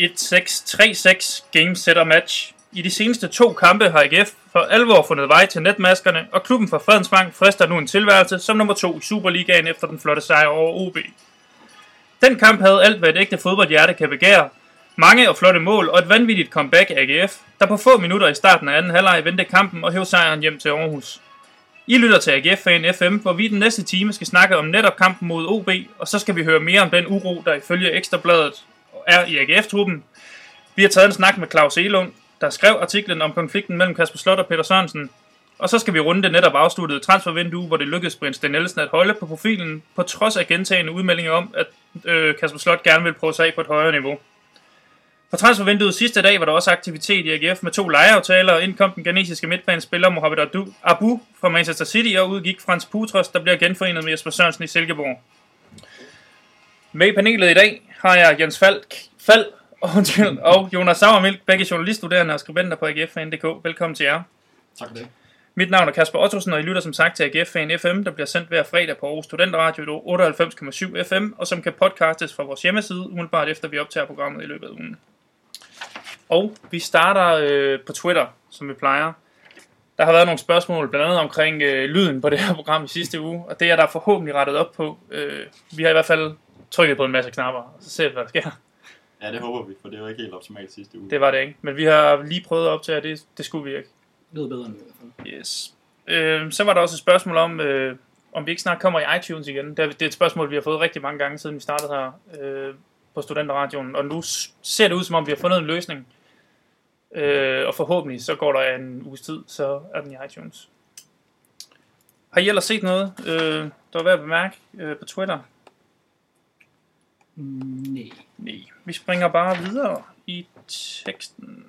1-6-3-6 game setter match. I de seneste to kampe har AGF for alvor fundet vej til netmaskerne, og klubben fra Fredensvang frister nu en tilværelse som nummer to i Superligaen efter den flotte sejr over OB. Den kamp havde alt, hvad et ægte fodboldhjerte kan begære. Mange og flotte mål og et vanvittigt comeback af AGF, der på få minutter i starten af anden halvleg vendte kampen og hævde sejren hjem til Aarhus. I lytter til AGF-fan FM, hvor vi den næste time skal snakke om netop kampen mod OB, og så skal vi høre mere om den uro, der ifølge Ekstrabladet er i AGF-truppen. Vi har taget en snak med Claus Elund, der skrev artiklen om konflikten mellem Kasper Slot og Peter Sørensen. Og så skal vi runde det netop afsluttede transfervindue, hvor det lykkedes Brins Danielsen Nielsen at holde på profilen, på trods af gentagende udmeldinger om, at øh, Kasper Slot gerne vil prøve sig af på et højere niveau. På transfervinduet sidste dag var der også aktivitet i AGF med to lejeaftaler, og indkom den ghanesiske midtbanespiller Mohamed Abu fra Manchester City, og udgik Frans Putros, der bliver genforenet med Jesper Sørensen i Silkeborg. Med i panelet i dag har jeg Jens Falk, Fald og, og Jonas Sauermilk, begge journaliststuderende og skribenter på AGF.dk. Velkommen til jer. Tak for det. Mit navn er Kasper Ottosen, og I lytter som sagt til AGF Fan FM, der bliver sendt hver fredag på Aarhus Studentradio 98,7 FM, og som kan podcastes fra vores hjemmeside, umiddelbart efter vi optager programmet i løbet af ugen. Og vi starter øh, på Twitter, som vi plejer. Der har været nogle spørgsmål, blandt andet omkring øh, lyden på det her program i sidste uge, og det er der forhåbentlig rettet op på. Øh, vi har i hvert fald trykket på en masse knapper, og så ser vi, hvad der sker. Ja, det håber vi, for det var ikke helt optimalt sidste uge. Det var det ikke, men vi har lige prøvet at optage, det, det skulle vi ikke. Det lyder bedre end det i hvert fald. Yes. Øh, så var der også et spørgsmål om, øh, om vi ikke snart kommer i iTunes igen. Det er, det er et spørgsmål, vi har fået rigtig mange gange, siden vi startede her øh, på Studenterradioen. Og nu ser det ud, som om vi har fundet en løsning. Øh, og forhåbentlig, så går der en uges tid, så er den i iTunes. Har I ellers set noget, øh, der var værd at bemærke øh, på Twitter? Nej. Nej. Vi springer bare videre i teksten.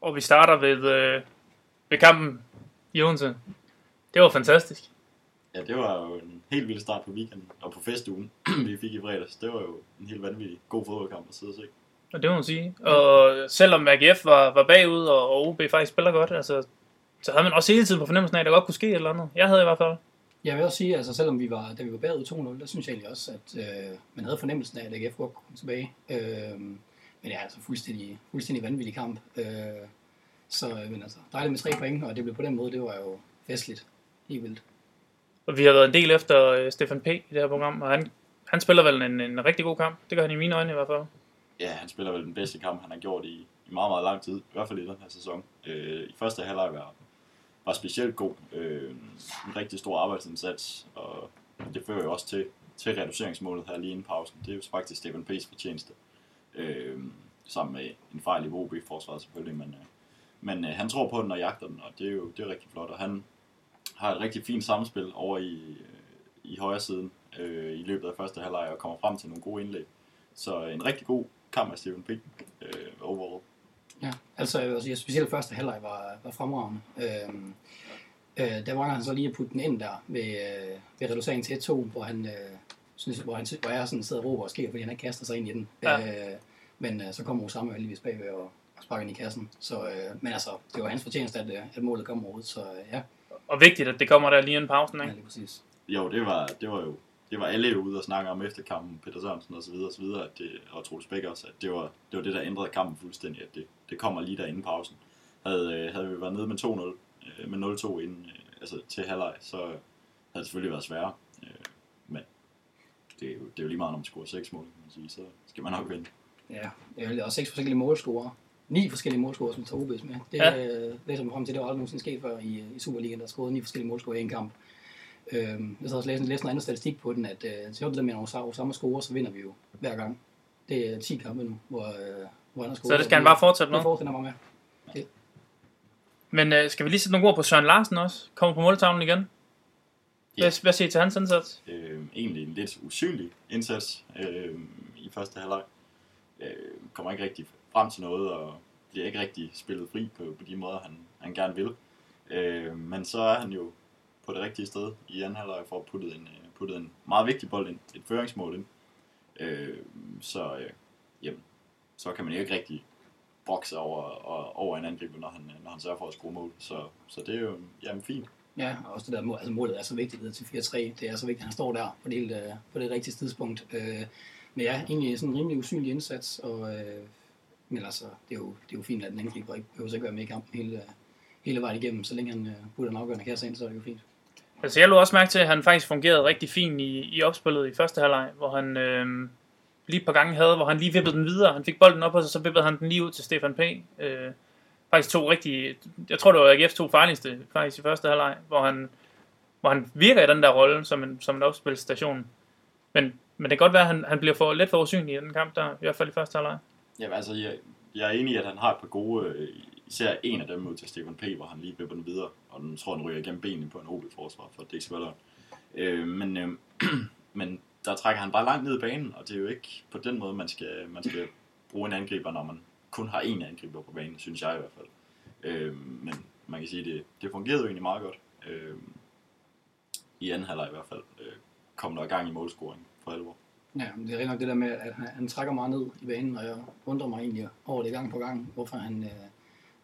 Og vi starter ved, øh, ved kampen i Odense. Det var fantastisk. Ja, det var jo en helt vild start på weekenden, og på festugen, vi fik i fredags. Det var jo en helt vanvittig god fodboldkamp at sidde og se. Og det må man sige. Og selvom AGF var, var bagud, og OB faktisk spiller godt, altså, så havde man også hele tiden på fornemmelsen af, at der godt kunne ske et eller andet. Jeg havde i hvert fald. Jeg vil også sige, altså selvom vi var, da vi var bagud 2-0, der synes jeg egentlig også, at øh, man havde fornemmelsen af, at AGF godt kunne komme tilbage. Øh, men det er altså fuldstændig, fuldstændig vanvittig kamp. Øh, så øh, men altså, dejligt med tre point, og det blev på den måde, det var jo festligt. Helt vildt. Og vi har været en del efter øh, Stefan P. i det her program, og han, han spiller vel en, en rigtig god kamp. Det gør han i mine øjne i hvert fald. Ja, han spiller vel den bedste kamp, han har gjort i, i meget, meget lang tid. I hvert fald i den her sæson. Øh, I første halvleg var, var specielt god. Øh, en rigtig stor arbejdsindsats, og det fører jo også til, til reduceringsmålet her lige inden pausen. Det er jo faktisk Stefan P's fortjeneste. Øh, sammen med en fejl i OB-forsvaret selvfølgelig, men, øh, men øh, han tror på den og jagter den, og det er jo det er rigtig flot. Og han har et rigtig fint samspil over i, i højre siden øh, i løbet af første halvleg og kommer frem til nogle gode indlæg. Så en rigtig god kamp af Steven Pick øh, overall. Ja, altså jeg vil sige, specielt første halvleg var, var fremragende. Øhm, øh, der var han så lige at putte den ind der ved, øh, ved reduceringen til 1-2, hvor han, øh, synes, hvor, han, hvor jeg sådan sidder og råber og sker, fordi han ikke kaster sig ind i den. Ja. Øh, men øh, så kommer Osama heldigvis bagved og, og sparker den i kassen. Så, øh, men altså, det var hans fortjeneste, at, øh, at målet kom overhovedet, så øh, ja, Og vigtigt, at det kommer der lige inden pausen, ja, ikke? lige præcis. Jo, det var, det var jo det var alle jo ude og snakke om efter kampen, Peter Sørensen og så videre, og så videre, at det, og Troels Bæk også, at det var, det var det, der ændrede kampen fuldstændig, at det, det kommer lige der inden pausen. Havde, øh, havde vi været nede med 2-0, øh, med 0-2 inden, altså til halvleg, så havde det selvfølgelig været sværere. Men det er, jo, det er jo lige meget, når man scorer 6 mål, kan man sige, så skal man nok vinde. Ja, det er også seks forskellige målscorer. Ni forskellige målscorer, som tager OB's med. Det Ja. ja. øh, læser man frem til, det var aldrig nogensinde sket før i, i Superligaen, der scorede ni forskellige målscorer i en kamp. Øhm, jeg har også læst, læst noget andet statistik på den, at øh, til det der med, Osama Osama scorer, så vinder vi jo hver gang. Det er 10 kampe nu, hvor, øh, hvor han har scoret. Så det skal han bare fortsætte med. Det fortsætter bare med. Men øh, skal vi lige sætte nogle ord på Søren Larsen også? Kommer på måltavlen igen? Ja. Hvad, hvad siger I til hans indsats? øh, egentlig en lidt usynlig indsats øh, i første halvleg. Øh, kommer ikke rigtig frem til noget, og bliver ikke rigtig spillet fri på, på de måder, han, han gerne vil. Øh, men så er han jo på det rigtige sted i anden halvleg for at putte en, øh, puttet en meget vigtig bold ind, et føringsmål ind. Øh, så, øh, jamen, så kan man ikke rigtig brokse over, og, over en angriber, når han, når han sørger for at skrue mål. Så, så det er jo jamen, fint. Ja, og også det der mål, altså målet er så vigtigt ned til 4-3. Det er så vigtigt, at han står der på det, øh, på det rigtige tidspunkt. Øh, men ja, egentlig sådan en rimelig usynlig indsats, og, øh, men så det er, jo, det er jo fint, at den angriber ikke behøver ikke være med i kampen hele, hele vejen igennem. Så længe han øh, putter en afgørende kasse ind, så er det jo fint. Altså jeg lå også mærke til, at han faktisk fungerede rigtig fint i, i opspillet i første halvleg, hvor han øh, lige et par gange havde, hvor han lige vippede den videre. Han fik bolden op, og så vippede han den lige ud til Stefan P. Øh, faktisk to rigtig, jeg tror det var AGF's to farligste faktisk i første halvleg, hvor han, hvor han virker i den der rolle som en, som en opspilstation. Men, men det kan godt være, at han, han bliver for lidt for usynlig i den kamp der, i hvert fald i første halvleg. Jamen altså, jeg, jeg er enig i, at han har et par gode, øh, især en af dem mod til Stefan P., hvor han lige vipper den videre, og den tror, han ryger igennem benene på en OB-forsvar, for det ikke øh, men, øh, men der trækker han bare langt ned i banen, og det er jo ikke på den måde, man skal, man skal bruge en angriber, når man kun har én angriber på banen, synes jeg i hvert fald. Øh, men man kan sige, det, det fungerede jo egentlig meget godt. Øh, I anden halvleg i hvert fald øh, kom der gang i målscoring for alvor. Ja, det er rigtig nok det der med, at han, han trækker meget ned i banen, og jeg undrer mig egentlig over det gang på gang, hvorfor han, øh,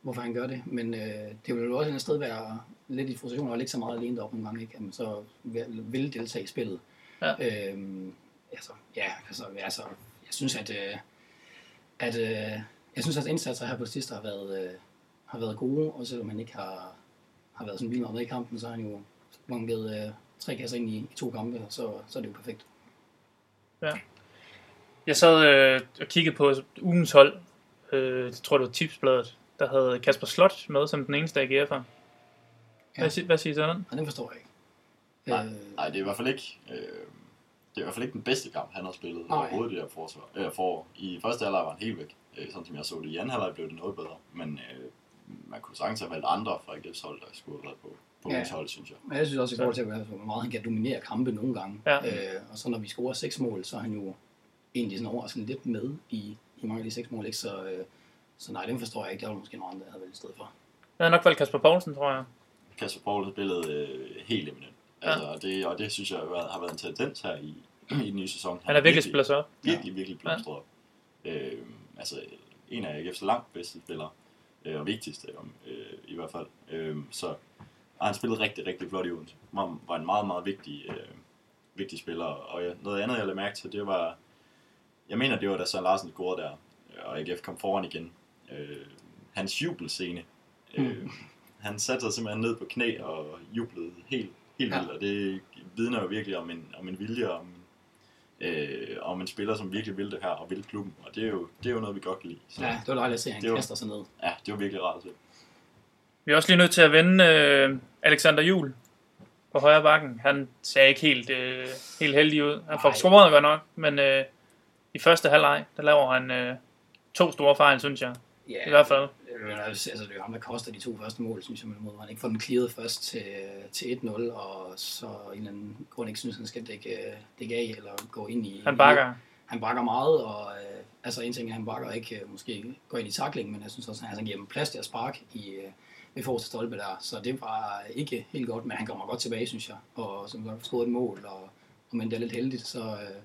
hvorfor han gør det. Men øh, det vil jo også et sted være lidt i frustration og ikke så meget alene deroppe nogle gange, ikke? Jamen, så vil, vil deltage i spillet. Ja. Øhm, altså, ja, altså, altså, jeg synes, at, øh, at øh, jeg synes, at indsatser her på det sidste har været, øh, har været gode, og selvom han ikke har, har været sådan vildt meget med i kampen, så har han jo bunket øh, tre kasser ind i, i to kampe, så, så er det jo perfekt. Ja. Jeg sad øh, og kiggede på ugens hold. Øh, jeg tror, det var Tipsbladet. Der havde Kasper Slot med som den eneste AGF'er. Hvad, ja. hvad siger du den? Og det forstår jeg ikke. Nej, nej, det er i hvert fald ikke... Øh, det er i hvert fald ikke den bedste kamp, han har spillet Nej. overhovedet det her forsvar, øh, forår. I første halvleg var han helt væk, øh, sådan som jeg så det. I anden halvleg blev det noget bedre, men øh, man kunne sagtens have valgt andre fra AGF's hold, der skulle have været på, på Ja. ja. hold, synes jeg. Men jeg synes også i forhold til, hvor meget han kan dominere kampe nogle gange. Ja. Øh, og så når vi scorer seks mål, så er han jo egentlig sådan overraskende lidt med i, i mange af de seks mål. Ikke? Så, øh, så nej, dem forstår jeg ikke. Der var måske nogle andre, der havde valgt i stedet for. Jeg havde nok valgt Kasper Poulsen, tror jeg. Kasper Poul har spillet øh, helt eminent. Ja. Altså, og, det, og det synes jeg har været, har været en tendens her i, i den nye sæson. Han er virkelig spillet op. virkelig, virkelig blomstret op. Øh, altså, en af AGF's langt bedste spillere, øh, og vigtigste øh, i hvert fald. Øh, så og han spillede rigtig, rigtig flot i Odense. Var, var en meget, meget vigtig, øh, vigtig spiller. Og jeg, noget andet, jeg lagde mærke til, det var, jeg mener, det var da Søren Larsen scorede der, øh, og AGF kom foran igen. Øh, hans jubelscene. Øh, han satte sig simpelthen ned på knæ og jublede helt, helt Ja. vildt, og det vidner jo virkelig om en, om en vilje, om, øh, om en spiller, som virkelig vil det her og vil klubben, og det er jo, det er jo noget, vi godt kan lide. Så, Ja, det var dejligt at se, at han Det var- kaster sig ned. ja, det var virkelig rart at se. Vi er også lige nødt til at vende øh, Alexander Jul på højre bakken. Han ser ikke helt, øh, helt heldig ud. Han får scoret godt nok, men øh, i første halvleg, der laver han øh, to store fejl, synes jeg. Ja, I hvert fald. Øh, altså, det er ham, der koster de to første mål, synes jeg, måde. Han ikke får den clearet først til, til 1-0, og så en eller anden grund ikke synes, han skal dække, dække af eller gå ind i... Han bakker. Han bakker meget, og øh, altså en ting er, han bakker ikke øh, måske går ind i takling, men jeg synes også, at han giver dem plads til at sparke i, øh, ved forreste stolpe der. Så det var ikke helt godt, men han kommer godt tilbage, synes jeg. Og som godt scoret et mål, og, og men det er lidt heldigt, så, øh,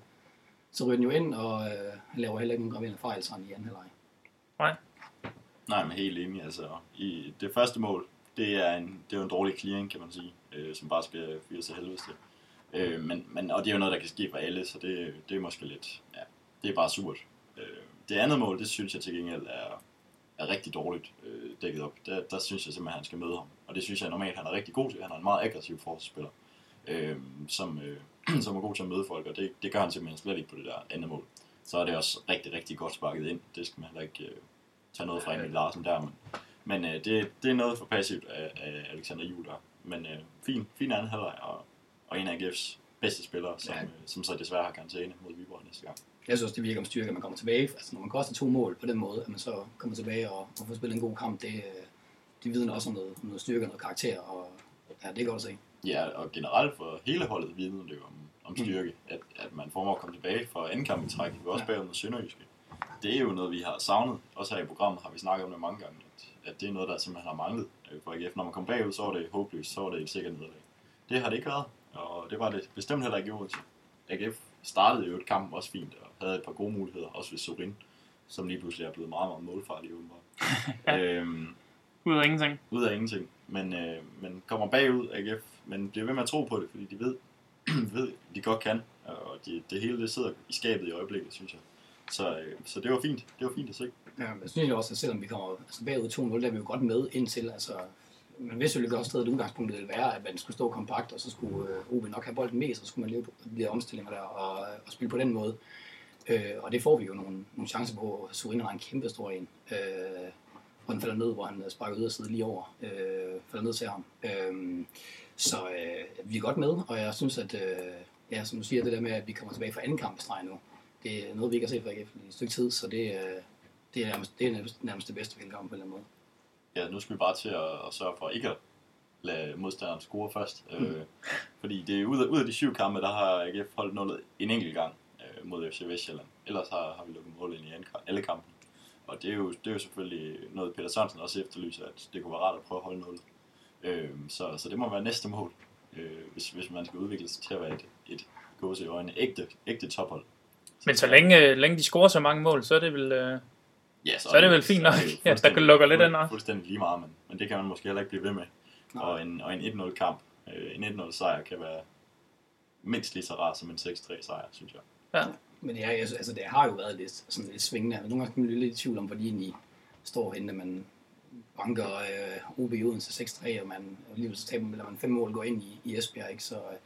så ryger den jo ind, og øh, han laver heller ikke nogen graverende fejl sådan i anden halvleg. Nej. Nej, men helt enig. Altså, i det første mål, det er, en, det er jo en dårlig clearing, kan man sige, øh, som bare skal fyres til helvede til. Øh, men, men, og det er jo noget, der kan ske for alle, så det, det er måske lidt, ja, det er bare surt. Øh, det andet mål, det synes jeg til gengæld er, er rigtig dårligt øh, dækket op. Der, der synes jeg simpelthen, at han skal møde ham. Og det synes jeg normalt, han er rigtig god til. Han er en meget aggressiv forsvarsspiller, øh, som, øh, som er god til at møde folk, og det, det gør han simpelthen slet ikke på det der andet mål. Så er det også rigtig, rigtig godt sparket ind. Det skal man heller ikke øh, tage noget fra Emil Larsen der, men, men øh, det, det er noget for passivt af, af Alexander Juhl der. Men øh, fin, fin anden halvleg, og, og en af AGF's bedste spillere, som, Ja. øh, som så desværre har karantæne mod Viborg næste gang. Jeg synes det virker om styrke, at man kommer tilbage. Altså, når man koster to mål på den måde, at man så kommer tilbage og, og får spillet en god kamp, det, øh, det vidner også om noget, om noget styrke og noget karakter, og ja, det er godt at se. Ja, og generelt for hele holdet vidner det jo om, om styrke, at, at man formår at komme tilbage for anden kamp i træk. Vi var også Ja. bagud mod Sønderjyske. Det er jo noget, vi har savnet. Også her i programmet har vi snakket om det mange gange, at, at det er noget, der simpelthen har manglet øh, for AGF. Når man kom bagud, så var det håbløst, så var det et sikkert nederlag. Det har det ikke været, og det var det bestemt heller ikke i Odense. AGF startede jo et kamp også fint, og havde et par gode muligheder, også ved Sorin, som lige pludselig er blevet meget, meget målfarlig åbenbart. Ja. øhm, Ud af ingenting. ud af ingenting, men, øh, men kommer bagud AGF, men bliver ved med at tro på det, fordi de ved, ved de godt kan, og de, det hele det sidder i skabet i øjeblikket, synes jeg. Så, øh, så det var fint, det var fint at se. Ja, men jeg synes jo også, at selvom vi kommer altså bagud 2-0, der er vi jo godt med indtil, altså, man vidste jo godt stadig, at udgangspunktet ville være, at man skulle stå kompakt, og så skulle øh, OB nok have bolden mest, og så skulle man leve på de der omstillinger der, og, og spille på den måde. Øh, og det får vi jo nogle, nogle chancer på. Surina har en kæmpe stor en, øh, hvor den falder ned, hvor han sparker ud og sidder lige over, øh, falder ned til ham. Øh, så øh, vi er godt med, og jeg synes, at øh, ja, som du siger, det der med, at vi kommer tilbage fra anden kamp i streg nu, det er noget, vi ikke har set fra AGF i et stykke tid, så det, øh, det er nærmest det, er nærmest, nærmest det bedste, vi kan komme på en eller anden måde. Ja, nu skal vi bare til at, at sørge for ikke at lade modstanderen score først. Mm. Øh, fordi det er ud af, ud af de syv kampe, der har AGF holdt nullet en enkelt gang øh, mod FC Vestjylland. Ellers har, har vi lukket mål ind i alle- alle kampe. Og det er, jo, det er jo selvfølgelig noget, Peter Sørensen også efterlyser, at det kunne være rart at prøve at holde nullet. Øh, så, så det må være næste mål, øh, hvis, hvis man skal udvikle sig til at være et, et gåse i øjnene ægte, ægte tophold. Men så længe, længe de scorer så mange mål, så er det vel... Øh, Ja, Så er det vel fint nok, ja, der fuldstændig- lukker lidt ind? Fuldstændig lige meget, men, men det kan man måske heller ikke blive ved med. Nej. Og en, og en 1-0 kamp, øh, en 1-0 sejr kan være mindst lige så rar som en 6-3 sejr, synes jeg. ja. Men det, er, altså, det har jo været lidt, sådan lidt svingende. Nogle gange kan man blive lidt i tvivl om, hvor egentlig står henne, man banker øh, OB i Odense 6-3, og man alligevel så taber, eller man fem mål går ind i, i Esbjerg. Ikke? Så øh,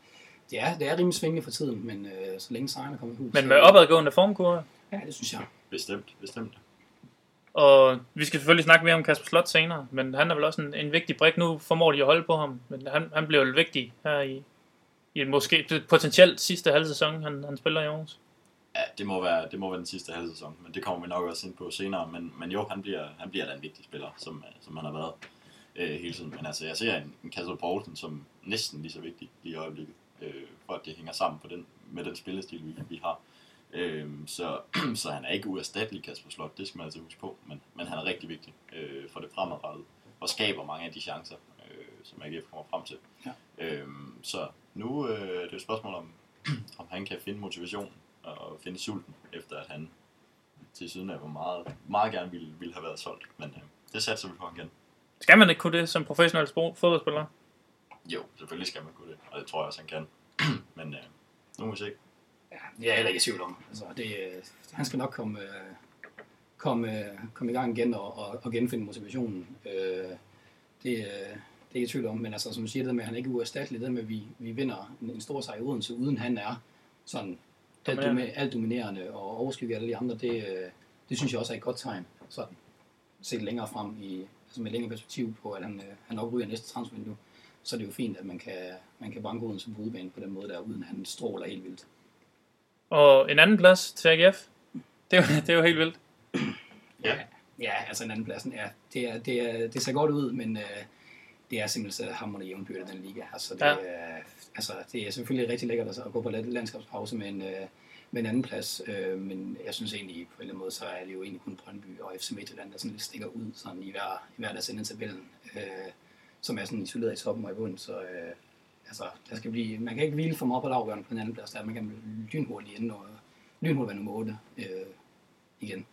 er, det er rimelig svingende for tiden, men øh, så længe sejrene kommer i hus. Men med opadgående formkurve. Ja, det synes jeg. Bestemt, bestemt. Og vi skal selvfølgelig snakke mere om Kasper Slot senere, men han er vel også en, en vigtig brik. Nu formår de at holde på ham, men han, han bliver vel vigtig her i, i en måske potentielt sidste halv sæson, han, han spiller i Aarhus. Ja, det må være, det må være den sidste halv sæson, men det kommer vi nok også ind på senere. Men, men jo, han bliver, han bliver da en vigtig spiller, som, som han har været øh, hele tiden. Men altså, jeg ser en, en Kassel Poulsen som næsten lige så vigtig lige i øjeblikket, øh, for at det hænger sammen på den, med den spillestil, vi, vi har. Øh, så, så han er ikke uerstattelig, Kasper Slot, det skal man altså huske på, men, men han er rigtig vigtig øh, for det fremadrettet, og skaber mange af de chancer, øh, som AGF kommer frem til. Ja. Øh, så nu øh, er det et spørgsmål om, om han kan finde motivation og finde sulten, efter at han til siden af hvor meget, meget gerne ville, ville have været solgt. Men øh, det satser vi på, kan. Skal man ikke kunne det som professionel fodboldspiller? Jo, selvfølgelig skal man kunne det, og det tror jeg også, han kan. Men øh, nu må vi se. Ja, det er jeg heller ikke i tvivl om. Altså, det, øh, han skal nok komme, øh, komme, øh, komme i gang igen og, og, og genfinde motivationen. Øh, det, øh, det er jeg ikke i tvivl om, men altså, som du siger, det med, at han ikke er uerstattelig, det med, at vi, vi vinder en, en stor sejr i Odense, uden han er sådan alt, Dominerende. alt dominerende og overskygger alle de andre, det, øh, det synes jeg også er et godt tegn. Sådan set længere frem i, altså med længere perspektiv på, at han, øh, han nok ryger næste transfervindue, så er det jo fint, at man kan, man kan banke Odense på udebane på den måde der, uden han stråler helt vildt. Og en anden plads til AGF. Det er jo, det er jo helt vildt. Ja. Ja, altså en anden pladsen, ja. Det, er, det, er, det ser godt ud, men øh, det er simpelthen så hammerende jævnbyrde, den liga. Altså, det, Ja. ja. altså, det er selvfølgelig rigtig lækkert altså, at gå på land- landskabspause med en, øh, med en anden plads, øh, men jeg synes egentlig, på en eller anden måde, så er det jo egentlig kun Brøndby og FC Midtjylland, der sådan lidt stikker ud sådan i hver, i hver deres ende af tabellen, øh, som er sådan isoleret i toppen og i bunden, så øh, altså, der skal blive, man kan ikke hvile for meget på lavgørende på den anden plads, der man kan lynhurtigt ende og lynhurtigt være nummer 8 øh, igen.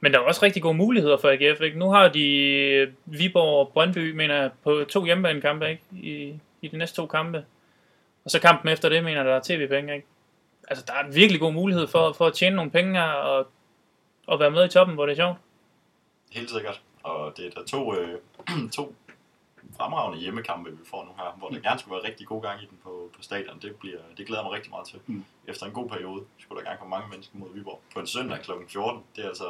Men der er også rigtig gode muligheder for AGF. Ikke? Nu har de Viborg og Brøndby, mener jeg, på to hjemmebanekampe ikke? I, i de næste to kampe. Og så kampen efter det, mener der er tv-penge. Ikke? Altså, der er en virkelig god mulighed for, for at tjene nogle penge og, og være med i toppen, hvor det er sjovt. Helt sikkert. Og det er der to, øh, to fremragende hjemmekampe, vi får nu her, hvor der gerne skulle være rigtig god gang i den på, på stadion. Det, bliver, det glæder mig rigtig meget til. Mm. Efter en god periode skulle der gerne komme mange mennesker mod Viborg. På en søndag kl. 14, det er altså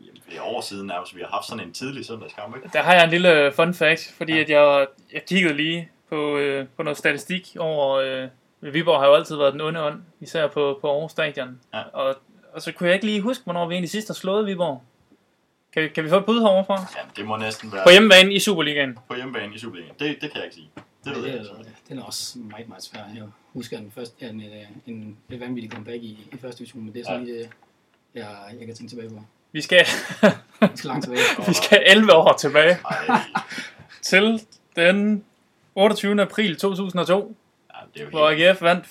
jamen, flere år siden nærmest, vi har haft sådan en tidlig søndagskamp, ikke? Der har jeg en lille fun fact, fordi Ja. at jeg, jeg kiggede lige på, øh, på noget statistik over... Øh, Viborg har jo altid været den onde ånd, især på, på Aarhus Stadion. Ja. Og, og så kunne jeg ikke lige huske, hvornår vi egentlig sidst har slået Viborg. Kan, vi- kan vi få et bud heroverfra? Ja, det må næsten være På hjemmebane i Superligaen. på hjemmebane i Superligaen. Det, det kan jeg ikke sige. Det ved det, jeg er, ikke. den er også meget, meget svær. Jeg husker den første, ja, en, en lidt vanvittig comeback i, i første division, men det er sådan Ja. lige det, jeg, jeg kan tænke tilbage på. Vi skal, Det skal langt tilbage. vi skal 11 år tilbage Ej, til den 28. april 2002, Det er jo hvor helt, AGF vandt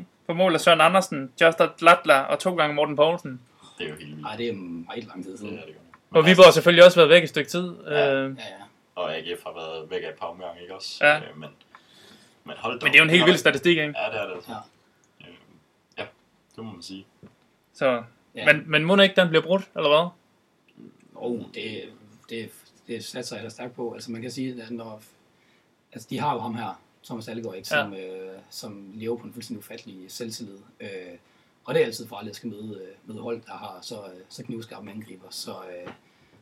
4-3 på mål af Søren Andersen, Justin Latla og to gange Morten Poulsen. det er jo helt vildt. Nej, det er meget lang tid Det siden. er det godt. Og Viborg har selvfølgelig også været væk et stykke tid. Ja. Øh, Ja, ja. Og AGF har været væk af et par omgange, ikke også? Ja. Øh, men, men hold da men det er jo en helt vild statistik, ikke? Ja, det er det altså. Ja. Øh, ja, det må man sige. Så, Ja. men, men må ikke den bliver brudt, eller hvad? Oh, det, det, det satser jeg da stærkt på. Altså man kan sige, at når, altså de har jo ham her, Thomas Algaard, ikke, som, øh, som lever på en fuldstændig ufattelig selvtillid. Øh, og det er altid farligt at skal møde, øh, møde hold, der har så, øh, så knivskarpe angriber. Så, øh,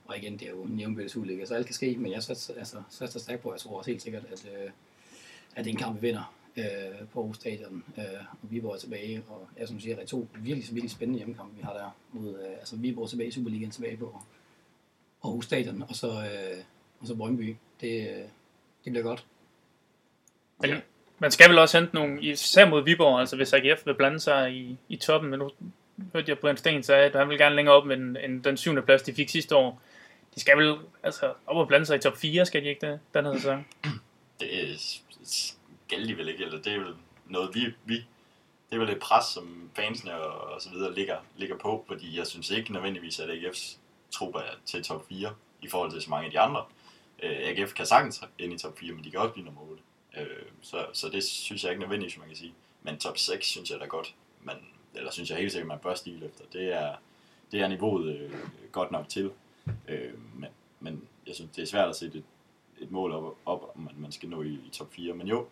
og igen, det er jo en ulykke, så alt kan ske, men jeg satser, altså, satser stærkt på, jeg tror også helt sikkert, at, øh, at det er en kamp, vi vinder øh, på Aarhus Stadion, øh, og Viborg er tilbage, og jeg som siger, det er to virkelig, virkelig spændende hjemmekampe, vi har der mod, øh, altså Viborg tilbage i Superligaen, tilbage på Aarhus Stadion, og så, øh, og så Brøndby. Det, øh, det bliver godt. Men man skal vel også hente nogle, især mod Viborg, altså hvis AGF vil blande sig i, i toppen, men nu hørte jeg Brian Sten sige, at han vil gerne længere op end, end den syvende plads, de fik sidste år. De skal vel altså, op og blande sig i top 4, skal de ikke det, den her sæson? Det er- skal de vel ikke, eller det er vel noget, vi, vi det er vel et pres, som fansene og, og så videre ligger, ligger på, fordi jeg synes ikke nødvendigvis, at AGF's trup er til top 4 i forhold til så mange af de andre. Øh, AGF kan sagtens ind i top 4, men de kan også blive nummer 8. Øh, så, så det synes jeg ikke nødvendigvis, man kan sige. Men top 6 synes jeg da godt, man, eller synes jeg helt sikkert, man bør stile efter. Det er, det er niveauet øh, godt nok til. Øh, men, men jeg synes, det er svært at sætte et, et mål op, op om at man skal nå i, i top 4. Men jo,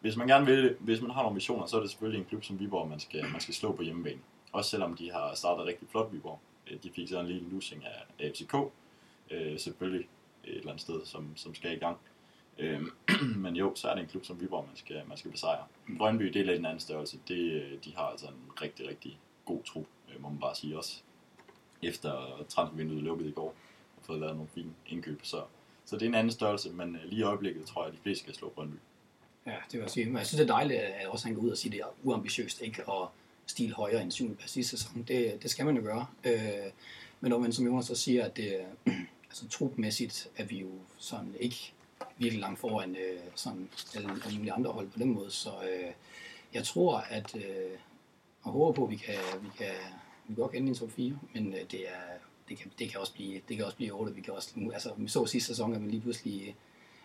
hvis man gerne vil det, hvis man har nogle missioner, så er det selvfølgelig en klub som Viborg, man skal, man skal slå på hjemmebane. Også selvom de har startet rigtig flot Viborg. Øh, de fik sådan en lille losing af FCK, øh, selvfølgelig et eller andet sted, som, som skal i gang. Øh, men jo, så er det en klub som Viborg, man skal, man skal besejre. Brøndby, det er lidt en anden størrelse. Det, øh, de har altså en rigtig, rigtig god tro, øh, må man bare sige også. Efter transfervinduet lukkede i går, og fået lavet nogle fine indkøb. Så, så det er en anden størrelse, men øh, lige i øjeblikket tror jeg, at de fleste skal slå Brøndby. Ja, det vil jeg sige. Men jeg synes, det er dejligt, at også han går ud og siger, at det er uambitiøst ikke at stil højere end 7. per sidste sæson. Det, det skal man jo gøre. Øh, men når man som Jonas så siger, at det, altså trupmæssigt er vi jo sådan ikke virkelig langt foran øh, sådan alle, alle mulige andre hold på den måde. Så øh, jeg tror, at øh, og håber på, at vi kan, vi kan, vi kan godt ende i en top 4, men øh, det, er, det, kan, det, kan også blive, det kan også blive 8. Vi kan også, altså, vi så sidste sæson, at vi lige pludselig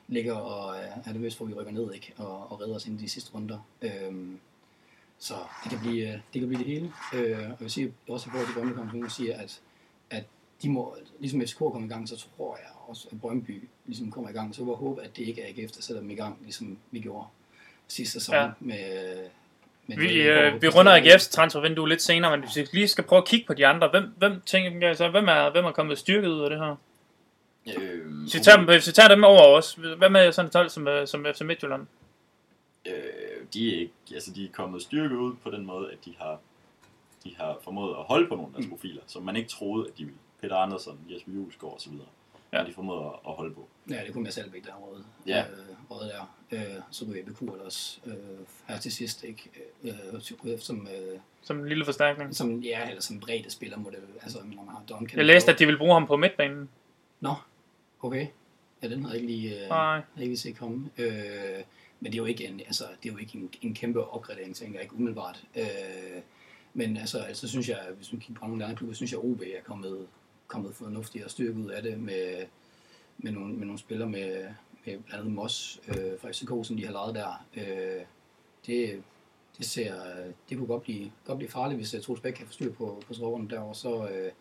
ligger og øh, er nervøs for, at vi rykker ned ikke? Og, og redder os ind i de sidste runder. Øh, så det kan blive, øh, det, kan blive det hele. Øh, og jeg vil sige, også i forhold til Brøndby siger, at, at de må, ligesom FCK kommer i gang, så tror jeg også, at Brøndby ligesom kommer i gang. Så jeg håbe, at det ikke er AGF, der sætter dem i gang, ligesom vi gjorde sidste sæson Ja. med, med Vi, øh, vi runder AGF's transfervindue lidt senere, men hvis vi lige skal prøve at kigge på de andre, hvem, hvem, tænker, altså, hvem, er, hvem er kommet styrket ud af det her? Øh, Hvis vi tager, dem, hvis vi tager dem over os, hvem er sådan et hold som, øh, som FC Midtjylland? øh, de er ikke, altså de er kommet styrke ud på den måde, at de har, de har formået at holde på nogle af deres profiler, som man ikke troede, at de ville. Peter Andersen, Jesper Julesgaard osv. Ja. De formået at, at holde på. Ja, det kunne jeg selv ikke, der har røget, Ja. øh, røget der. Øh, så ryger Ebbe Kuhl også øh, her til sidst, ikke? Øh, øh, som, øh, Som en lille forstærkning. som, ja, eller som bredde spiller, må det, altså, når man har Duncan. Jeg læste, at de vil bruge ham på midtbanen. Nå, okay. Ja, den havde jeg ikke lige, øh, Nej. ikke lige set komme. Øh, men det er jo ikke en, altså, det er jo ikke en, en kæmpe opgradering, tænker jeg ikke umiddelbart. Øh, men altså, altså synes jeg, hvis man kigger på nogle andre klubber, synes jeg, at OB er kommet, kommet fornuftigt og styrket ud af det med, med, nogle, med nogle spillere med, med blandt andet Moss øh, fra FCK, som de har lavet der. Øh, det, det, ser, det kunne godt blive, godt blive farligt, hvis uh, Troels Bæk kan få styr på, på strålerne derovre. Så, øh,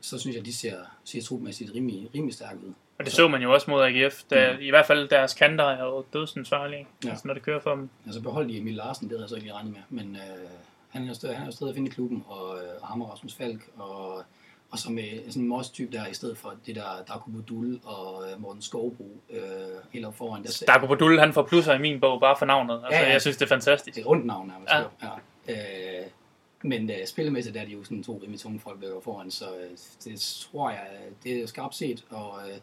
så synes jeg, at de ser, ser trupmæssigt rimelig, rimelig stærke ud. Og det så man jo også mod AGF. Der, I hvert fald deres kanter er jo dødsensfarlige, Ja. altså, når det kører for dem. Altså beholdt de Emil Larsen, det havde jeg så ikke lige regnet med, men øh, han er jo stadig, han er stadig at finde i klubben, og, øh, og ham og Rasmus Falk, og, og så med sådan en Moss-type der, i stedet for det der Darko Budul og øh, Morten Skovbro øh, op foran. Der, Darko Bodul, han får plusser i min bog, bare for navnet. Altså, Ja, ja. Jeg synes, det er fantastisk. det er rundt navn nærmest. Ja. Ja. Ja. Øh, men øh, spillemæssigt der er de jo sådan to rimelig tunge folk, der går foran, så øh, det tror jeg, det er skarpt set, og øh,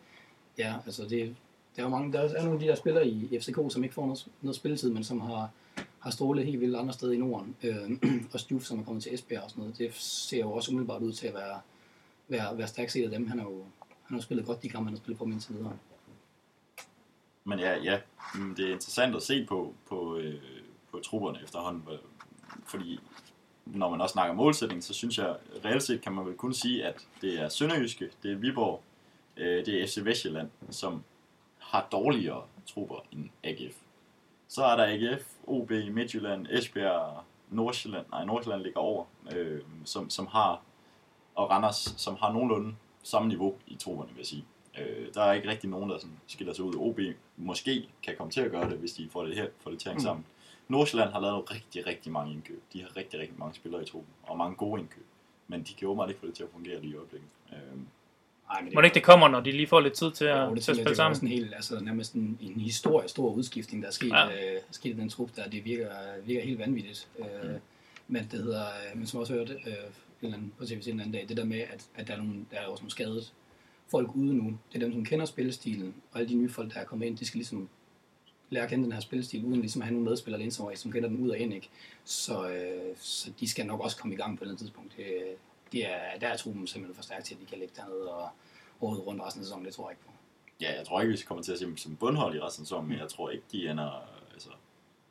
ja, altså det, der er jo mange, der er nogle af de der spillere i FCK, som ikke får noget, noget spilletid, men som har, har strålet helt vildt andre steder i Norden, øh, og Stuf, som er kommet til Esbjerg og sådan noget, det ser jo også umiddelbart ud til at være, være, være stærk set af dem. Han har jo han har spillet godt de kampe, han har spillet på indtil videre. Men ja, ja, mm, det er interessant at se på, på, øh, på trupperne efterhånden. Fordi når man også snakker målsætning, så synes jeg, reelt set kan man vel kun sige, at det er Sønderjyske, det er Viborg, øh, det er FC Vestjylland, som har dårligere trupper end AGF. Så er der AGF, OB, Midtjylland, Esbjerg, Nordsjælland, nej Nordsjælland ligger over, øh, som, som har, og Randers, som har nogenlunde samme niveau i trupperne, vil jeg sige. Øh, der er ikke rigtig nogen, der sådan skiller sig ud. OB måske kan komme til at gøre det, hvis de får det, her, får det til at hænge Mm. sammen. Nordsjælland har lavet rigtig, rigtig mange indkøb. De har rigtig, rigtig mange spillere i truppen, og mange gode indkøb. Men de kan åbenbart ikke få det til at fungere lige i øjeblikket. Øh, Ej, men Må det ikke det kommer, når de lige får lidt tid til at, Jo, det til at spille det er også sammen? en helt, altså nærmest en, en historisk stor udskiftning, der er sket, Ja. ja. øh, sket i den trup, der det virker, virker helt vanvittigt. Øh, Mm. Men det hedder, øh, men som også hørte øh, en eller anden, på tv en anden dag, det der med, at, at der, er nogle, der er også nogle skadet folk ude nu. Det er dem, som kender spillestilen, og alle de nye folk, der er kommet ind, de skal ligesom lære at kende den her spillestil, uden ligesom at have nogle medspillere ind som, som kender den ud og ind. Ikke? Så, øh, så de skal nok også komme i gang på et eller andet tidspunkt. Det, det er, der er truppen simpelthen for stærk til, at de kan ligge dernede og råde rundt resten af sæsonen. Det tror jeg ikke på. Ja, jeg tror ikke, vi kommer til at se dem som bundhold i resten af sæsonen, men jeg tror ikke, de ender altså,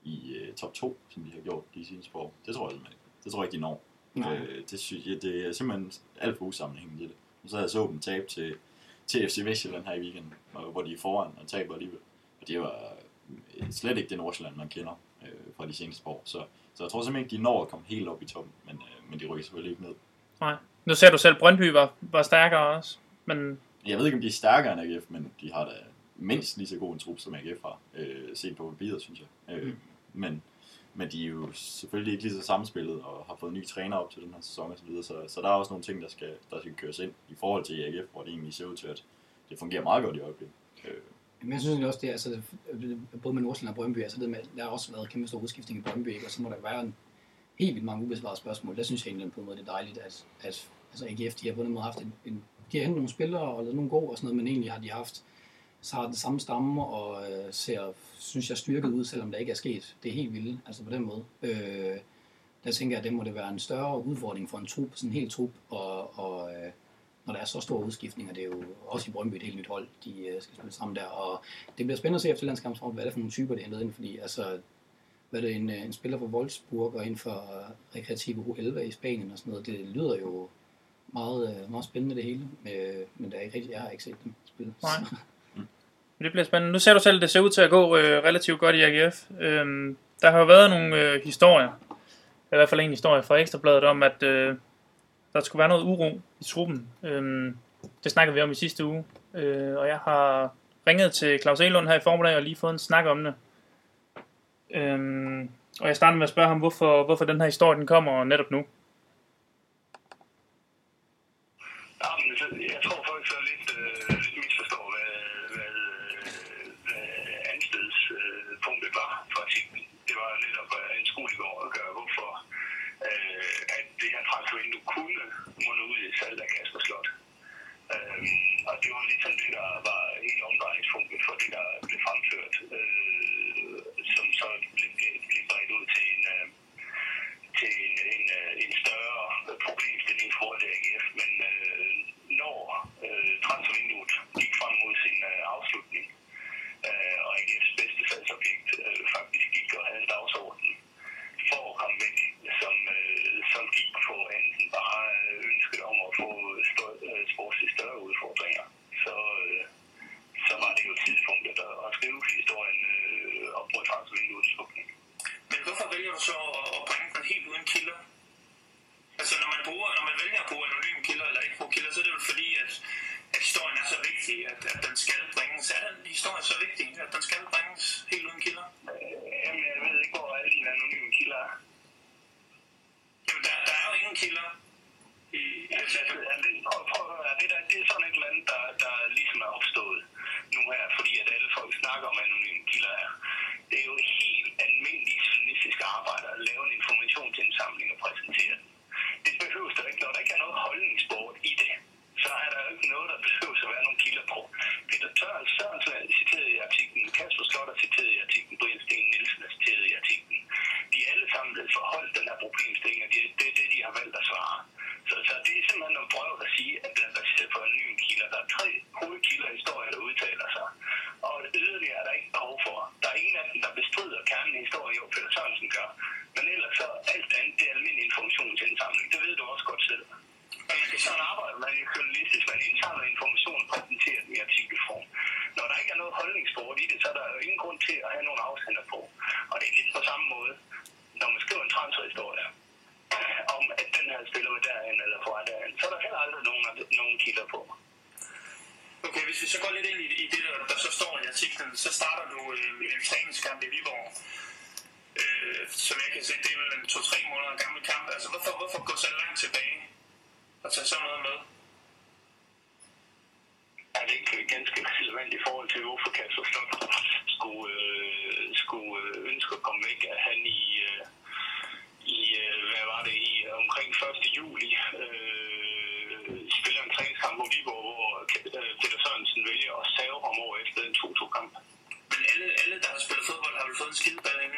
i uh, top 2, som de har gjort de seneste par år. Det tror jeg simpelthen ikke. Det tror jeg ikke, de når. Nej. Øh, det, synes jeg, det er simpelthen alt for usammenhængende i det. Og så havde jeg så dem tabe til, til FC Vestjylland her i weekenden, hvor de er foran og taber alligevel. Og det var øh, slet ikke det Nordsjælland, man kender øh, fra de seneste år. Så, så jeg tror simpelthen ikke, de når at komme helt op i toppen, men, øh, men de rykker selvfølgelig ikke ned. Nej. Nu ser du selv, Brøndby var, var stærkere også. Men Jeg ved ikke, om de er stærkere end AGF, men de har da mindst lige så god en trup, som AGF har, øh, set på papiret, synes jeg. Øh, Mm. men, men de er jo selvfølgelig ikke lige så samspillet, og har fået nye træner op til den her sæson og så videre, så, så der er også nogle ting, der skal, der skal køres ind i forhold til AGF, hvor det egentlig ser ud til, at det fungerer meget godt i øjeblikket. Øh, Men jeg synes også, det er, altså, både med Nordsjælland og Brøndby, altså det med, der har også været kæmpe stor udskiftning i Brøndby, ikke? og så må der være en helt vildt mange ubesvarede spørgsmål. Der synes jeg egentlig på en måde, det er dejligt, at, at altså AGF, de har på den måde haft en, en de har hentet nogle spillere og lavet nogle gode og sådan noget, men egentlig har de haft, så har den samme stamme og øh, ser, synes jeg, styrket ud, selvom der ikke er sket. Det er helt vildt, altså på den måde. Øh, der tænker jeg, at det må det være en større udfordring for en trup, sådan en hel trup, og, og øh, når der er så store udskiftninger, det er jo også i Brøndby et helt nyt hold, de øh, skal spille sammen der, og det bliver spændende at se efter landskampsråd, hvad er det for nogle typer, det er ind, fordi altså, hvad er det, en, øh, en spiller fra Wolfsburg og en fra øh, Recreativo U11 i Spanien og sådan noget, det lyder jo meget, øh, meget spændende det hele, øh, men der er ikke rigtig, jeg har ikke set dem spille. Nej. det bliver spændende. Nu ser du selv, at det ser ud til at gå øh, relativt godt i AGF. Øhm, der har jo været nogle øh, historier, i hvert fald en historie fra Ekstrabladet om, at øh, der skulle være noget uro i truppen. Øhm, det snakkede vi om i sidste uge, øh, og jeg har ringet til Claus Elund her i formiddag og lige fået en snak om det. Øhm, og jeg starter med at spørge ham, hvorfor, hvorfor den her historie den kommer netop nu.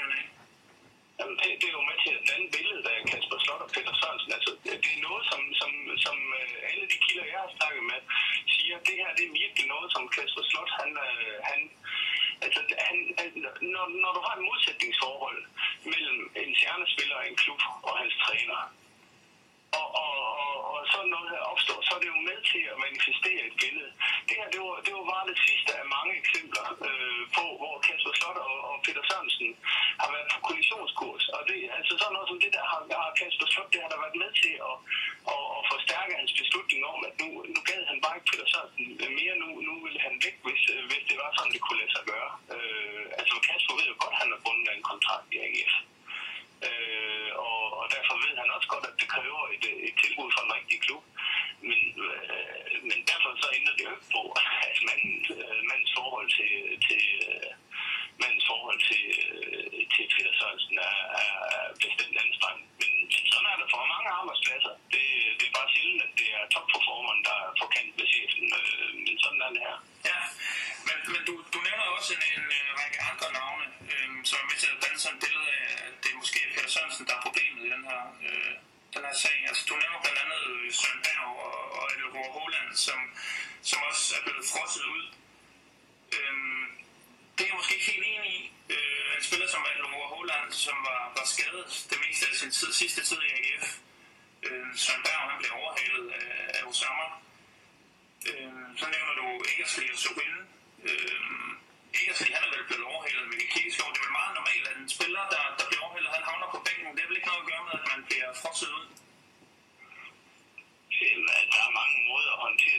Skideball Jamen, det, det er jo med til at danne billedet af Kasper Slot og Peter Sørensen. Altså, det er noget, som, som, som øh, alle de kilder, jeg har snakket med, siger, det her det er virkelig noget, som Kasper Slot, han, øh, han altså, han, når, når du har et modsætningsforhold mellem en stjernespiller og en klub og hans træner, og, og sådan noget her opstår, så er det jo med til at manifestere et billede. Det her, det var, det var bare det sidste af mange eksempler øh, på, hvor Kasper Slotter og, og Peter Sørensen har været på kollisionskurs. Og det, altså sådan noget som det der har, har Kasper Slotter, det har der været med til at, at, at forstærke hans beslutning om, at nu, nu gad han bare ikke Peter Sørensen mere. Nu, nu ville han væk, hvis, øh, hvis det var sådan, det kunne lade sig gøre. Øh, altså Kasper ved jo godt, at han er bundet af en kontrakt i AGF. Øh, også godt, at det kræver et, et tilbud fra en rigtig klub. Men, øh, men derfor så ændrer det jo ikke på, at mandens, øh, mandens forhold til, til øh, mandens forhold til, øh, til Peter Sørensen er, er, er bestemt anstrengt. Men sådan er det for mange arbejdspladser. Det, det er bare sjældent, at det er topperformeren, der er på kant med chefen. Øh, men sådan er det her. Ja, men, men du, du nævner også en, en, en række andre navne, øh, som er med til at danne sådan et billede af, at det er måske Peter Sørensen, der er problemet i den her, øh, den her sag. Altså, du nævner blandt andet øh, Søren Berg og, og Elvor Holland, som, som også er blevet frosset ud. Øh, det er jeg måske ikke helt enig i. Øh, en spiller som Elvor Holland, som var, var skadet det meste af sin tid, sidste tid i AGF. Øh, Søren Berg, han blev overhalet af, af Osama. Øh, så nævner du Eggersli og Sorin. Øh, Eggersli, han er vel blevet overhældet med Kikeskov. Det er vel meget normalt, at en spiller, der, der bliver overhældet, han havner på bænken. Det er vel ikke noget at gøre med, at man bliver frosset ud? Der er mange måder at håndtere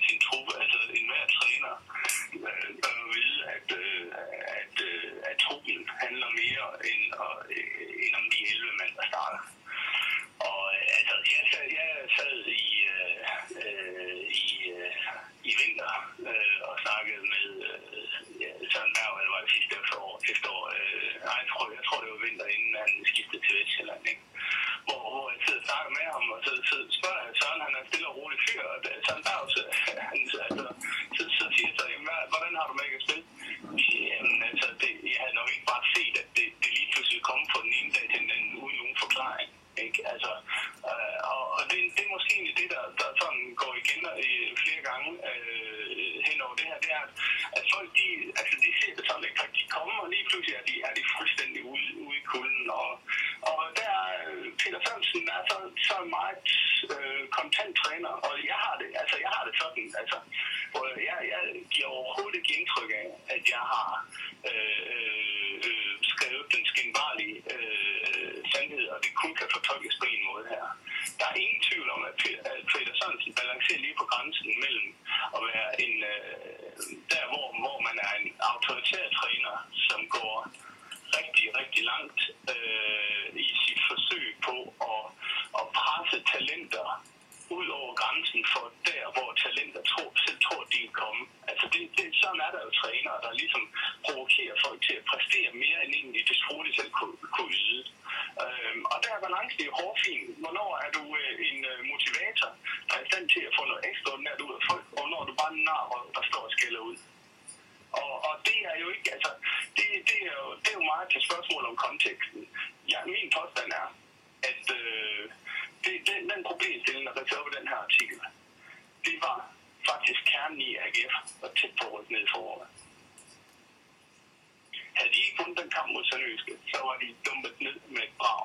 kamp mod Sønderjyske, så var de dumpet ned med et brag.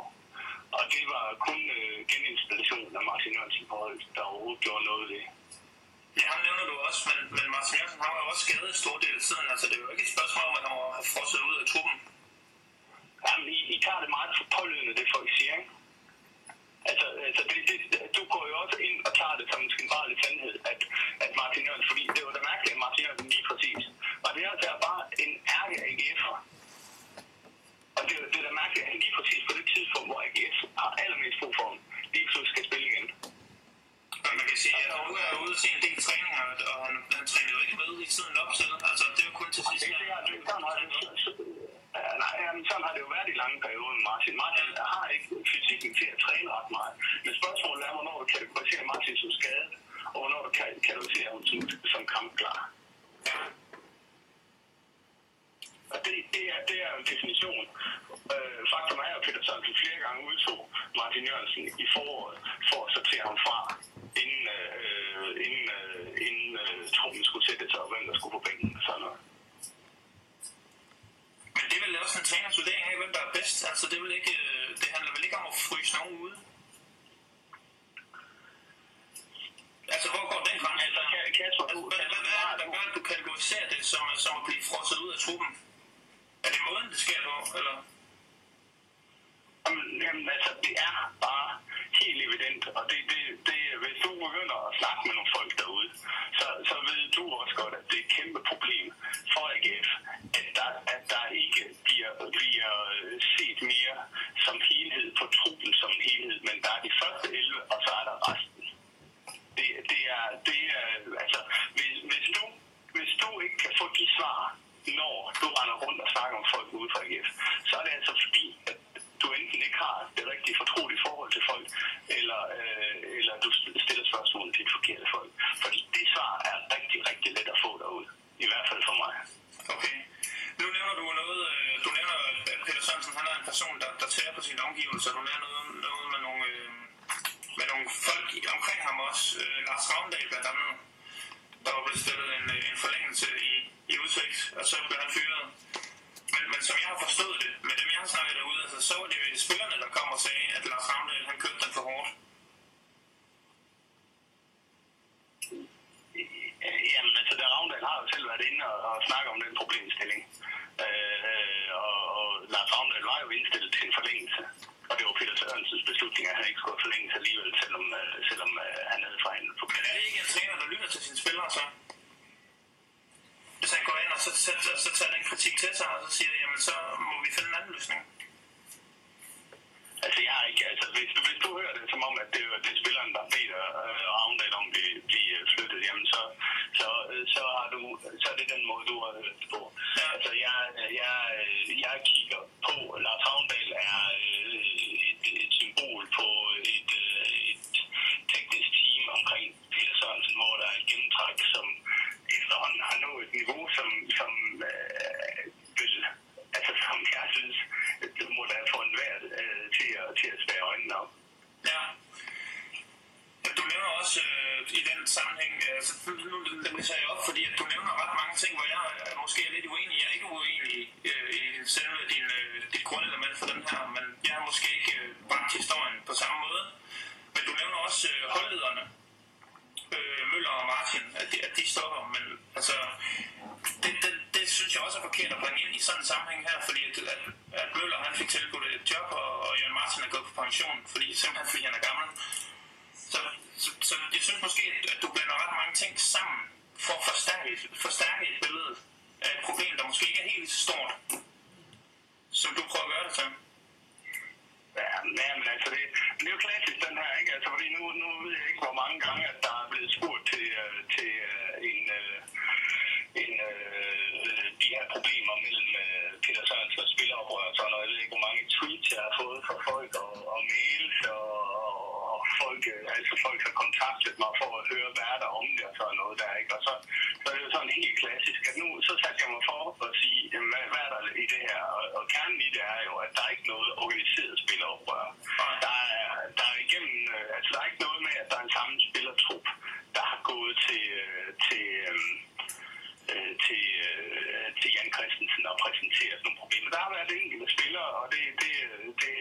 Og det var kun øh, geninstallationen af Martin Jørgensen på hold, der overhovedet gjorde noget ved. Ja, ham nævner du også, men, men Martin Jørgensen har jo også skadet stor del af tiden. Altså, det er jo ikke et spørgsmål om, at han har frosset ud af truppen. Jamen, I, I tager det meget for pålydende, det folk siger, ikke? Altså, altså det, det, du går jo også ind og tager det som en skandale sandhed, at, at Martin Jørgensen, fordi det var da mærkeligt, at Martin Jørgensen lige præcis. Martin Jørgensen er bare en ærke AGF'er. Er han lige præcis på det tidspunkt, hvor AGF har allermest brug for ham, lige pludselig skal spille igen. Men man kan sige, at nu er ude se en del træninger, og han, han træner jo ikke med i tiden op til. Altså, det er jo kun til sidst. Det, det, er, det, sådan har det, Ja, nej, jamen, sådan har det jo været i lange perioder med Martin. Martin har ikke fysikken til at træne ret meget. Men spørgsmålet er, hvornår du kategoriserer Martin som skadet, og hvornår du kan kategorisere ham som, som kampklar. Og det, det, er, det er en definition. Øh, faktum er, at Peter Sørensen flere gange udtog Martin Jørgensen i foråret for at sortere ham fra, inden, øh, inden, øh, inden øh, truppen skulle sætte sig, og hvem der skulle på bænken og sådan noget. Men det er vel også en træners vurdering af, hvem der er bedst. Altså, det, er vel ikke, øh, det handler vel ikke om at fryse nogen ude? Altså, hvor går den grænse? Altså, Kasper, Altså, du, hvad, hvad, hvad er det, der gør, at du kategoriserer det som, som at blive frosset ud af truppen? Er det måden, det sker på, eller? Jamen, jamen, altså, det er bare helt evident, og det, det, det, hvis du begynder at snakke med nogle folk derude, så, så ved du også godt, at sammenhæng, øh, nu nu læser jeg op, fordi at du nævner ret mange ting, hvor jeg er måske er lidt uenig. Jeg er ikke uenig øh, i selve din, øh, dit grundelement for den her, men jeg har måske ikke øh, bragt historien på samme måde. Men du nævner også øh, holdlederne, øh, Møller og Martin, at de, at de stopper, men altså, det, det, det synes jeg også er forkert at bringe ind i sådan en sammenhæng her, fordi at, at, at Møller han fik tilbudt et job, og, og Jørgen Martin er gået på pension, fordi simpelthen fordi han er gammel. Så, så, jeg synes måske, at, du blander ret mange ting sammen for at forstærke, forstærke et billede af et problem, der måske ikke er helt så stort, som du prøver at gøre det til. Ja, men altså, det, det er jo klassisk, den her, ikke? Altså, fordi nu, nu ved jeg ikke, hvor mange gange, at der er blevet spurgt til, øh, til øh, en, øh, en, øh, de her problemer mellem øh, Peter Sørensen og spilleroprør og sådan noget. Jeg ved ikke, hvor mange tweets jeg har fået fra folk og, og mails og, og folk, øh, altså folk har kontaktet mig for at høre, hvad er der om det og sådan noget der, ikke? Og så, så er det jo sådan helt klassisk, at nu så satte jeg mig for at sige, jamen, hvad, hvad er der i det her? Og, og kernen i det er jo, at der er ikke noget organiseret spilleroprør. Der er, der er igennem, øh, altså der er ikke noget med, at der er en samme spillertrup, der har gået til, øh, til, øh, til, øh, til Jan Christensen og præsenteret nogle problemer. Der har været enkelte spillere, og det, det, det,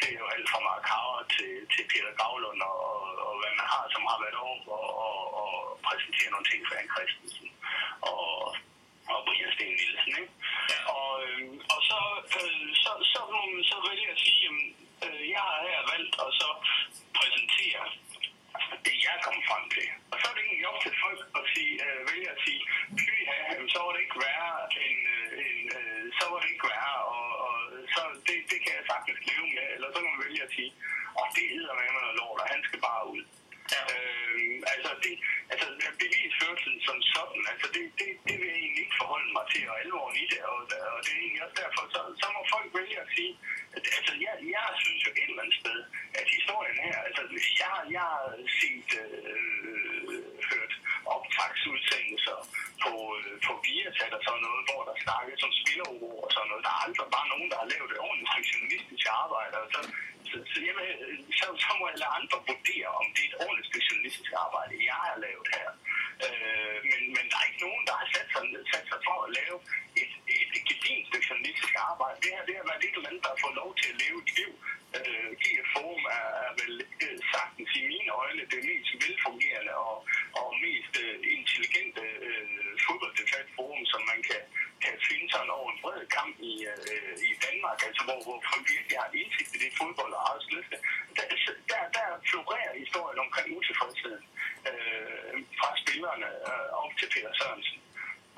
det er jo alt fra Mark Hauer til, til Peter Gavlund og, og, og hvad man har, som har været over og, og, og præsentere nogle ting for Jan Christensen og, og Brian Sten Nielsen. Ikke? Og, øh, og så, øh, så, så, så, så vælger jeg at sige, øh, jeg har her valgt at så præsentere det, jeg kommet frem til. Og så er det egentlig op til folk at sige, øh, vælge at sige, sige, og det hedder med mig noget lort, og han skal bare ud. Ja. Øh, altså, det, altså bevisførselen som sådan, altså det, det, det vil jeg egentlig ikke forholde mig til, og alvoren i det, og, og det er egentlig også derfor, så, så må folk vælge at sige, at, altså jeg, jeg synes jo et eller andet sted, at historien her, altså jeg, jeg har set, øh, hørt optagsudsendelser på, øh, på Viasat og sådan noget, hvor der snakkes om spilleruro og sådan noget. Der er aldrig bare nogen, der har lavet et ordentligt journalistisk arbejde, og så så, så, jeg vil, så, så må jeg lade andre vurdere, om det er et ordentligt specialistisk arbejde, jeg har lavet her. Øh, men, men der er ikke nogen, der har sat sig, sat sig for at lave et, et, et gedint journalistisk arbejde. Det her det har været et eller andet, der har fået lov til at leve et liv. Øh, GF Forum er, er vel øh, sagtens i mine øjne det mest velfungerende og, og mest øh, intelligente øh, fodbolddebatforum, som man kan, kan finde sådan over en bred kamp i, øh, i Danmark, altså hvor, hvor folk virkelig har indsigt i det fodbold og eget lyste. Der, der, der florerer historien omkring utilfredsheden øh, fra spillerne øh, op til Peter Sørensen.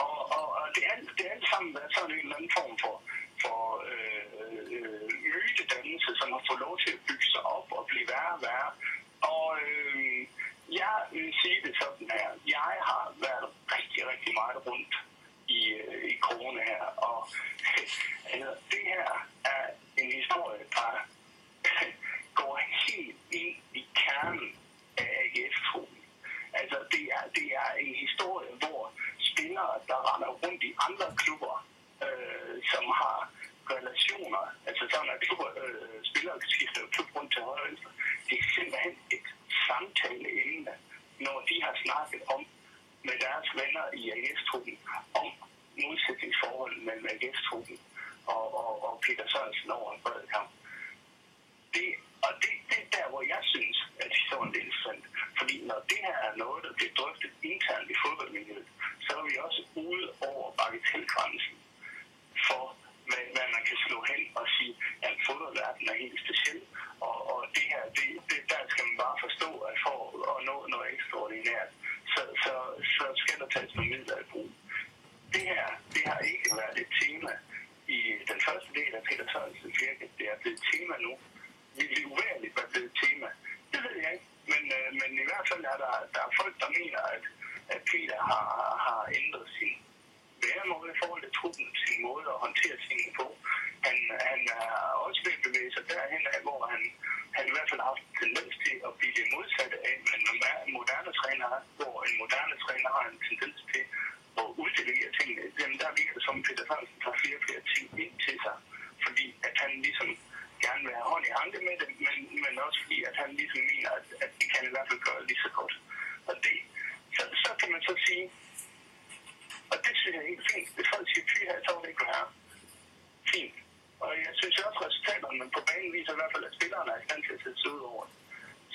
Og, og, og det, er, det er alt sammen været sådan en eller anden form for, for øh, øh, mytedannelse, som har fået lov til at bygge sig op og blive værre og værre. Og øh, jeg vil sige det sådan her. Jeg har været rigtig, rigtig meget rundt i, øh, i corona her, og altså, det her er en historie, der går helt ind i kernen af AGF-truppen. Altså, det er, det er en historie, hvor spillere, der render rundt i andre klubber, øh, som har relationer, altså sådan at klubber, øh, spillere skifter klub rundt til højre og venstre, det er simpelthen et samtaleemne, når de har snakket om med deres venner i AGF-truppen om modsætningsforholdet mellem AGF-truppen og, og, og Peter Sørensen over en bred kamp. Det, og det, det er der, hvor jeg synes, at historien er interessant. Fordi når det her er noget, der bliver drøftet internt i fodboldmiljøet, så er vi også ude over bagatelgrænsen for, med, hvad man kan slå hen og sige, at fodboldverdenen er helt speciel. Og, og det her, det, det, der skal man bare forstå, at for at nå noget ekstraordinært, så, så, så skal der tages nogle midler i brug. Det her, det har ikke været et tema i den første del af Peter Sørensens virke. Det er blevet et tema nu. Det er uværligt være blevet et tema? Det ved jeg ikke. Men, øh, men i hvert fald er der, der er folk, der mener, at, at Peter har, har ændret sin væremåde i forhold til truppen, sin måde at håndtere tingene på. Han, han er også ved at bevæge sig derhen af, hvor han, han i hvert fald har haft tendens til at blive det modsatte af, men en moderne træner, hvor en moderne træner har en tendens til at uddelegere tingene, jamen der virker det som, Peter Sørensen tager flere og flere ting ind til sig, fordi at han ligesom gerne vil have hånd i hanke med det, men, men også fordi, at han ligesom mener, at, at det kan i hvert fald gøre lige så godt. Og det, så, så kan man så sige, og det synes jeg er helt fint. Hvis folk siger, fy her, så må det ikke være fint. Og jeg synes også, at resultaterne på banen viser i hvert fald, at spillerne er i stand til at sætte sig ud over det.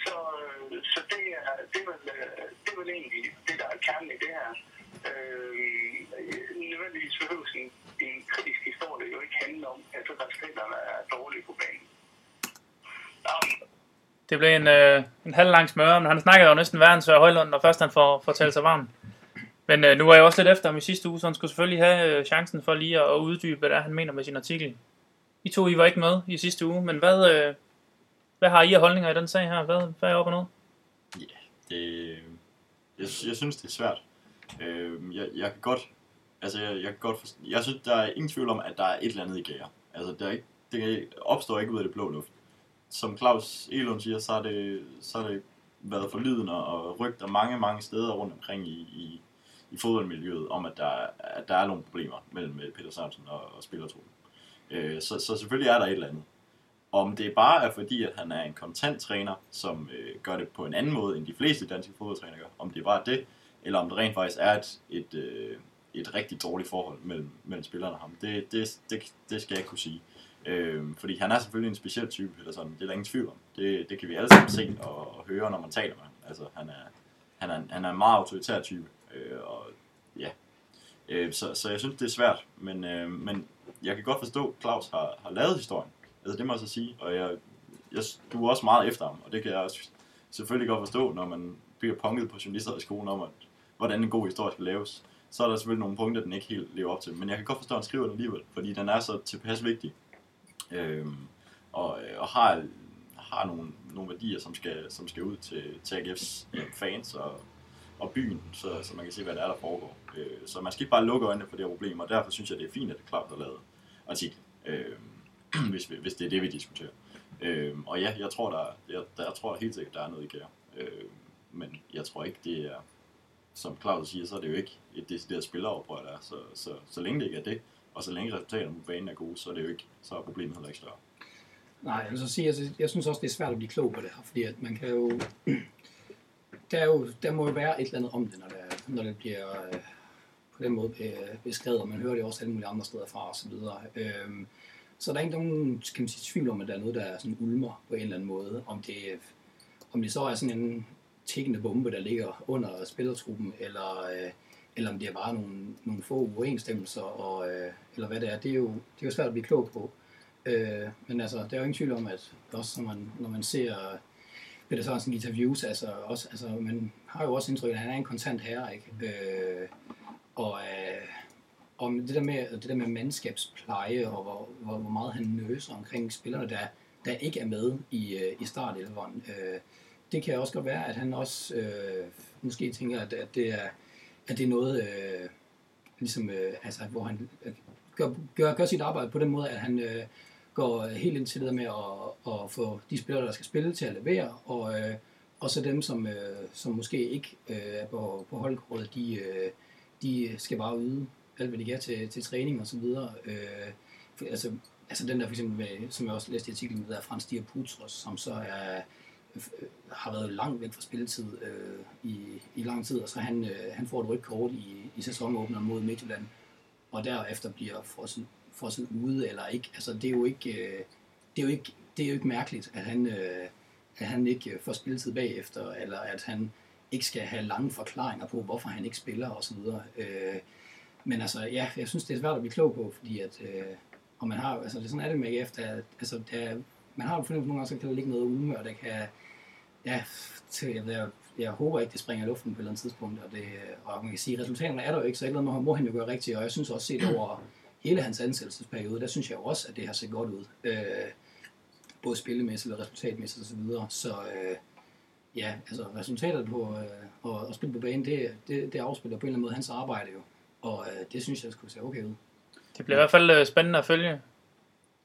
Så, øh, så det, er, det, er vel, øh, det er vel egentlig det, der er kernen i det her. Øh, nødvendigvis behøves en, en kritisk historie jo ikke handle om, at resultaterne er dårlige på banen. Um, Det blev en, øh, en halv lang smøre, men han snakkede jo næsten værre end Sør øh, Højlund, når først han får, får talt sig varm. Men øh, nu var jeg også lidt efter ham i sidste uge, så han skulle selvfølgelig have øh, chancen for lige at, at uddybe, hvad det er, han mener med sin artikel. I to, I var ikke med i sidste uge, men hvad, øh, hvad har I af holdninger i den sag her? Hvad, hvad er op og noget? Ja, det, jeg, jeg synes, det er svært. Øh, jeg, jeg kan godt, altså jeg, jeg kan godt forstå, jeg synes, der er ingen tvivl om, at der er et eller andet i gære. Altså, der er ikke, det opstår ikke ud af det blå luft. Som Claus Elund siger, så har det, så er det været forlydende og rygter mange, mange steder rundt omkring i, i, i fodboldmiljøet om, at der, at der er nogle problemer mellem øh, Peter Sørensen og, og spillertruppen. Øh, så, så selvfølgelig er der et eller andet. Om det bare er fordi, at han er en kontant træner, som øh, gør det på en anden måde, end de fleste danske fodboldtrænere gør, om det er bare det, eller om det rent faktisk er et, et, øh, et rigtig dårligt forhold mellem, mellem spillerne og ham, det, det, det, det skal jeg ikke kunne sige. Øh, fordi han er selvfølgelig en speciel type, eller sådan, det er der ingen tvivl om. Det, det kan vi alle sammen se og, og høre, når man taler med ham. Altså, han er, han er, han er en meget autoritær type. Øh, og ja, øh, så, så jeg synes, det er svært. Men, øh, men jeg kan godt forstå, at Claus har, har lavet historien. Altså det må jeg så sige. Og jeg, jeg, du er også meget efter ham, og det kan jeg også selvfølgelig godt forstå, når man bliver punket på journalister i skolen om, at, hvordan en god historie skal laves. Så er der selvfølgelig nogle punkter, den ikke helt lever op til. Men jeg kan godt forstå, at han skriver den alligevel, fordi den er så tilpas vigtig. øh, og, øh, og har, har nogle, nogle værdier, som skal, som skal ud til, til AGF's øh, fans og, og byen, så, så man kan se, hvad der er, der foregår. Øh, så man skal ikke bare lukke øjnene for det her problem, og derfor synes jeg, det er fint, at det er klart, der er lavet artikel, øh, hvis, hvis det er det, vi diskuterer. Øh, og ja, jeg tror, der, jeg, der, jeg tror helt sikkert, der er noget i gære. Øh, men jeg tror ikke, det er, som Claus siger, så er det jo ikke et decideret spilleroprør, der er. Så, så, så længe det ikke er det, og så længe resultaterne på banen er gode, så er det jo ikke, så er problemet heller ikke større. Nej, jeg vil så sige, jeg, jeg synes også, det er svært at blive klog på det her, fordi at man kan jo... Der, er jo, der må jo være et eller andet om det, når det, når det bliver øh, på den måde øh, beskrevet, og man hører det også alle mulige andre steder fra osv. Øhm, så der er ikke nogen kan man sige, tvivl om, at der er noget, der er sådan ulmer på en eller anden måde. Om det, om det så er sådan en tikkende bombe, der ligger under spillertruppen, eller, øh, eller om det er bare nogle, nogle få uoverensstemmelser, og, øh, eller hvad det er, det er, jo, det er jo svært at blive klog på. Øh, men altså, der er jo ingen tvivl om, at også når man, når man ser Peter Sørensen interviews, altså, også, altså, man har jo også indtryk, at han er en kontant herre, ikke? Øh, og, øh, om det der med, det der med mandskabspleje, og hvor, hvor, hvor meget han nøser omkring spillerne, der, der ikke er med i, øh, i startelveren. Øh, det kan også godt være, at han også øh, måske tænker, at, at, det er, at det er noget, øh, ligesom, øh, altså, hvor han øh, gør, gør, gør sit arbejde på den måde, at han øh, går øh, helt ind til det med at, at få de spillere, der skal spille, til at levere, og, øh, og så dem, som, øh, som måske ikke øh, er på, på holdkortet, de, øh, de skal bare yde alt, hvad de kan til, til træning og så videre. Øh, for, altså, altså den der for eksempel, med, som jeg også læste i artiklen, der er Frans Diaputros, som så er, øh, har været langt væk fra spilletid øh, i, i lang tid, og så han, øh, han får et rødt kort i, i sæsonåbneren mod Midtjylland, og derefter bliver frosset, frosset ude, eller ikke. Altså, det er jo ikke, øh, det er jo ikke, det er jo ikke mærkeligt, at han, øh, at han ikke øh, får spilletid bagefter, eller at han ikke skal have lange forklaringer på, hvorfor han ikke spiller osv. Øh, men altså, ja, jeg synes, det er svært at blive klog på, fordi at, øh, og man har, altså, det sådan er det med AGF, der, altså, der, man har jo fundet, nogle gange, så kan der ligge noget ulme, og der kan, ja, til, jeg, jeg, jeg håber ikke, det springer i luften på et eller andet tidspunkt, og, det, og man kan sige, resultaterne er der jo ikke, så et eller andet må han jo gøre rigtigt, og jeg synes også set over hele hans ansættelsesperiode, der synes jeg jo også, at det har set godt ud. Øh, både spillemæssigt og resultatmæssigt osv. Så, videre. så øh, ja, altså resultatet på øh, at, at spille på banen, det, det, det afspiller på en eller anden måde hans arbejde jo. Og øh, det synes jeg skulle se okay ud. Det bliver i hvert fald øh, spændende at følge.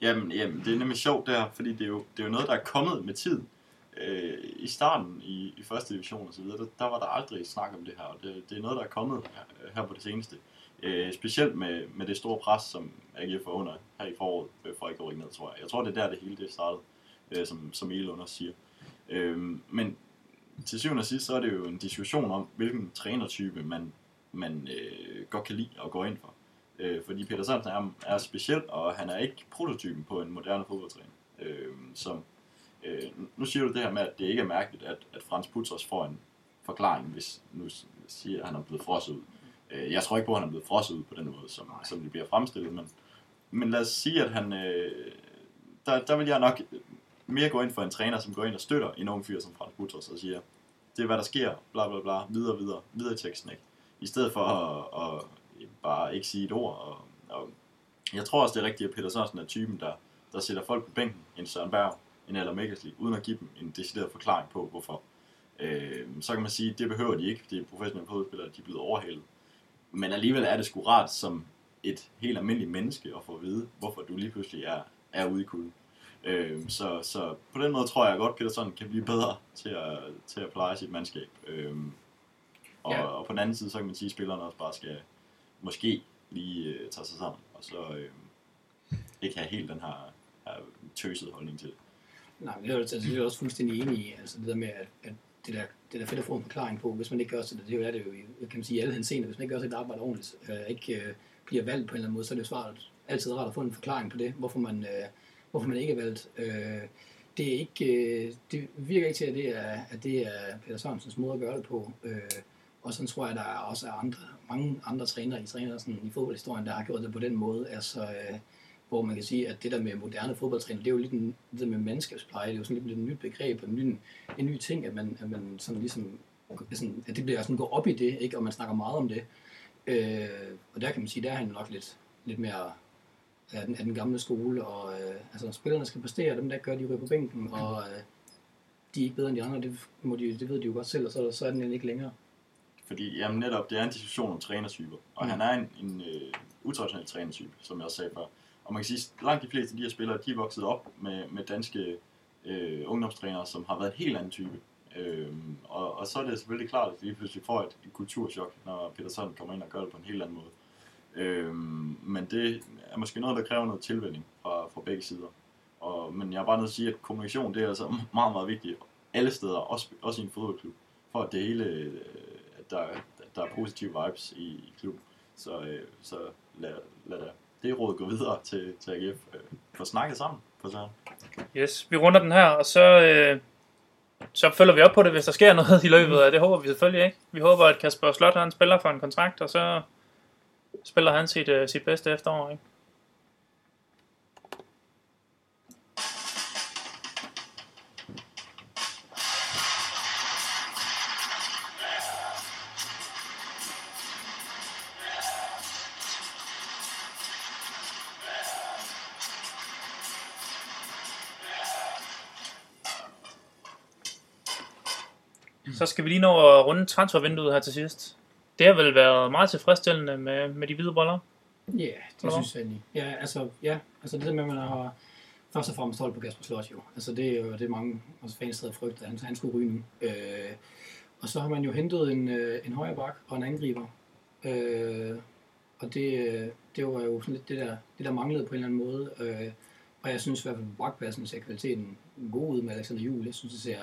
Jamen, jamen, det er nemlig sjovt der, fordi det er jo, det er jo noget, der er kommet med tid. Øh, I starten i, i første division og så videre, der, der var der aldrig snak om det her, og det, det er noget, der er kommet her, her på det seneste. Øh, Øh, specielt med, med det store pres, som AGF var under her i foråret, øh, for ikke at rykke ned, tror jeg. Jeg tror, det er der, det hele det startede, øh, som, som Elon også siger. Øh, men til syvende og sidst, så er det jo en diskussion om, hvilken trænertype man, man øh, godt kan lide og gå ind for. Øh, fordi Peter Sørensen er, er speciel, og han er ikke prototypen på en moderne fodboldtræner. Øh, som, øh, nu siger du det her med, at det ikke er mærkeligt, at, at Frans Putters får en forklaring, hvis nu siger, at han er blevet frosset ud. Øh, jeg tror ikke på, at han er blevet frosset ud på den måde, som, som det bliver fremstillet, men, men lad os sige, at han... Øh, der, der vil jeg nok mere gå ind for en træner, som går ind og støtter en ung fyr som Frans Putros og siger, det er hvad der sker, bla bla bla, videre, videre, videre i teksten, ikke? I stedet for at, at bare ikke sige et ord. Og, og jeg tror også, det er rigtigt, at Peter Sørensen er typen, der, der sætter folk på bænken, en Søren Berg, en Aller Mækkersli, uden at give dem en decideret forklaring på, hvorfor. Øh, så kan man sige, at det behøver de ikke, fordi professionelle fodboldspillere de er blevet overhalet. Men alligevel er det sgu rart som et helt almindeligt menneske at få at vide, hvorfor du lige pludselig er, er ude i kulden. Øh, så, så på den måde tror jeg godt, Peter Sørensen kan blive bedre til at, til at pleje sit mandskab. Øh, og, ja. og på den anden side, så kan man sige, at spillerne også bare skal måske lige øh, tage sig sammen, og så øh, ikke have helt den her, her tøsede holdning til det. Nej, det er, altså, det er også fuldstændig enig i, altså det der med, at, at det der, det der fedt at få en forklaring på, hvis man ikke gør sig, det er det jo, kan man sige, i alle henseender, hvis man ikke gør sit arbejde ordentligt, øh, ikke øh, bliver valgt på en eller anden måde, så er det jo svaret altid rart at få en forklaring på det, hvorfor man, øh, hvorfor man ikke er valgt. Øh, det er ikke, øh, det virker ikke til, at det er, at det er Peter Sørensens måde at gøre det på. Øh, og sådan tror jeg, der er også andre, mange andre trænere i træner sådan, i fodboldhistorien, der har gjort det på den måde. Altså, øh, hvor man kan sige, at det der med moderne fodboldtræner, det er jo lidt en, det der med mandskabspleje, det er jo sådan lidt et nyt begreb, en ny, en ny ting, at man, at man sådan ligesom, sådan, at det bliver sådan gå op i det, ikke? og man snakker meget om det. Øh, og der kan man sige, der er han nok lidt, lidt mere af den, af den gamle skole, og øh, altså, spillerne skal præstere, dem der gør, de ryger på bænken, og øh, de er ikke bedre end de andre, det, må de, det ved de jo godt selv, og så, så er den ikke længere. Fordi jamen, netop, det er en diskussion om trænertyper, og mm. han er en, en uh, utraditionel trænertype, som jeg også sagde før. Og man kan sige, at langt de fleste af de her spillere, de er vokset op med, med danske øh, ungdomstrænere, som har været en helt anden type. Øh, og, og så er det selvfølgelig klart, at vi pludselig får et, et kulturschok, når Peter Søren kommer ind og gør det på en helt anden måde. Øh, men det er måske noget, der kræver noget tilvænding fra, fra begge sider. Og, men jeg er bare nødt til at sige, at kommunikation det er altså meget, meget vigtigt alle steder, også, også i en fodboldklub, for at det hele, øh, at der, der er positive vibes i, i klubben. Så, øh, så lad, lad det, det råd gå videre til, til AGF. Øh, få snakket sammen på sådan. Yes, vi runder den her, og så, øh, så følger vi op på det, hvis der sker noget i løbet af det. håber vi selvfølgelig ikke. Vi håber, at Kasper Slot han spiller for en kontrakt, og så spiller han sit, øh, sit bedste efterår. Ikke? Så skal vi lige nå at runde transfervinduet her til sidst. Det har vel været meget tilfredsstillende med, med de hvide boller? Ja, yeah, det Eller? synes jeg egentlig. Ja, altså, ja, altså det der med, at man har først og fremmest holdt på Kasper Slot jo. Altså det er jo det mange også fans havde frygtet, at han, han skulle ryge nu. Øh, og så har man jo hentet en, øh, en højre bak og en angriber. Øh, og det, øh, det var jo sådan lidt det der, det der manglede på en eller anden måde. Øh, og jeg synes i hvert fald på bakpladsen ser kvaliteten god ud med Alexander Juhl. Jeg synes, det ser,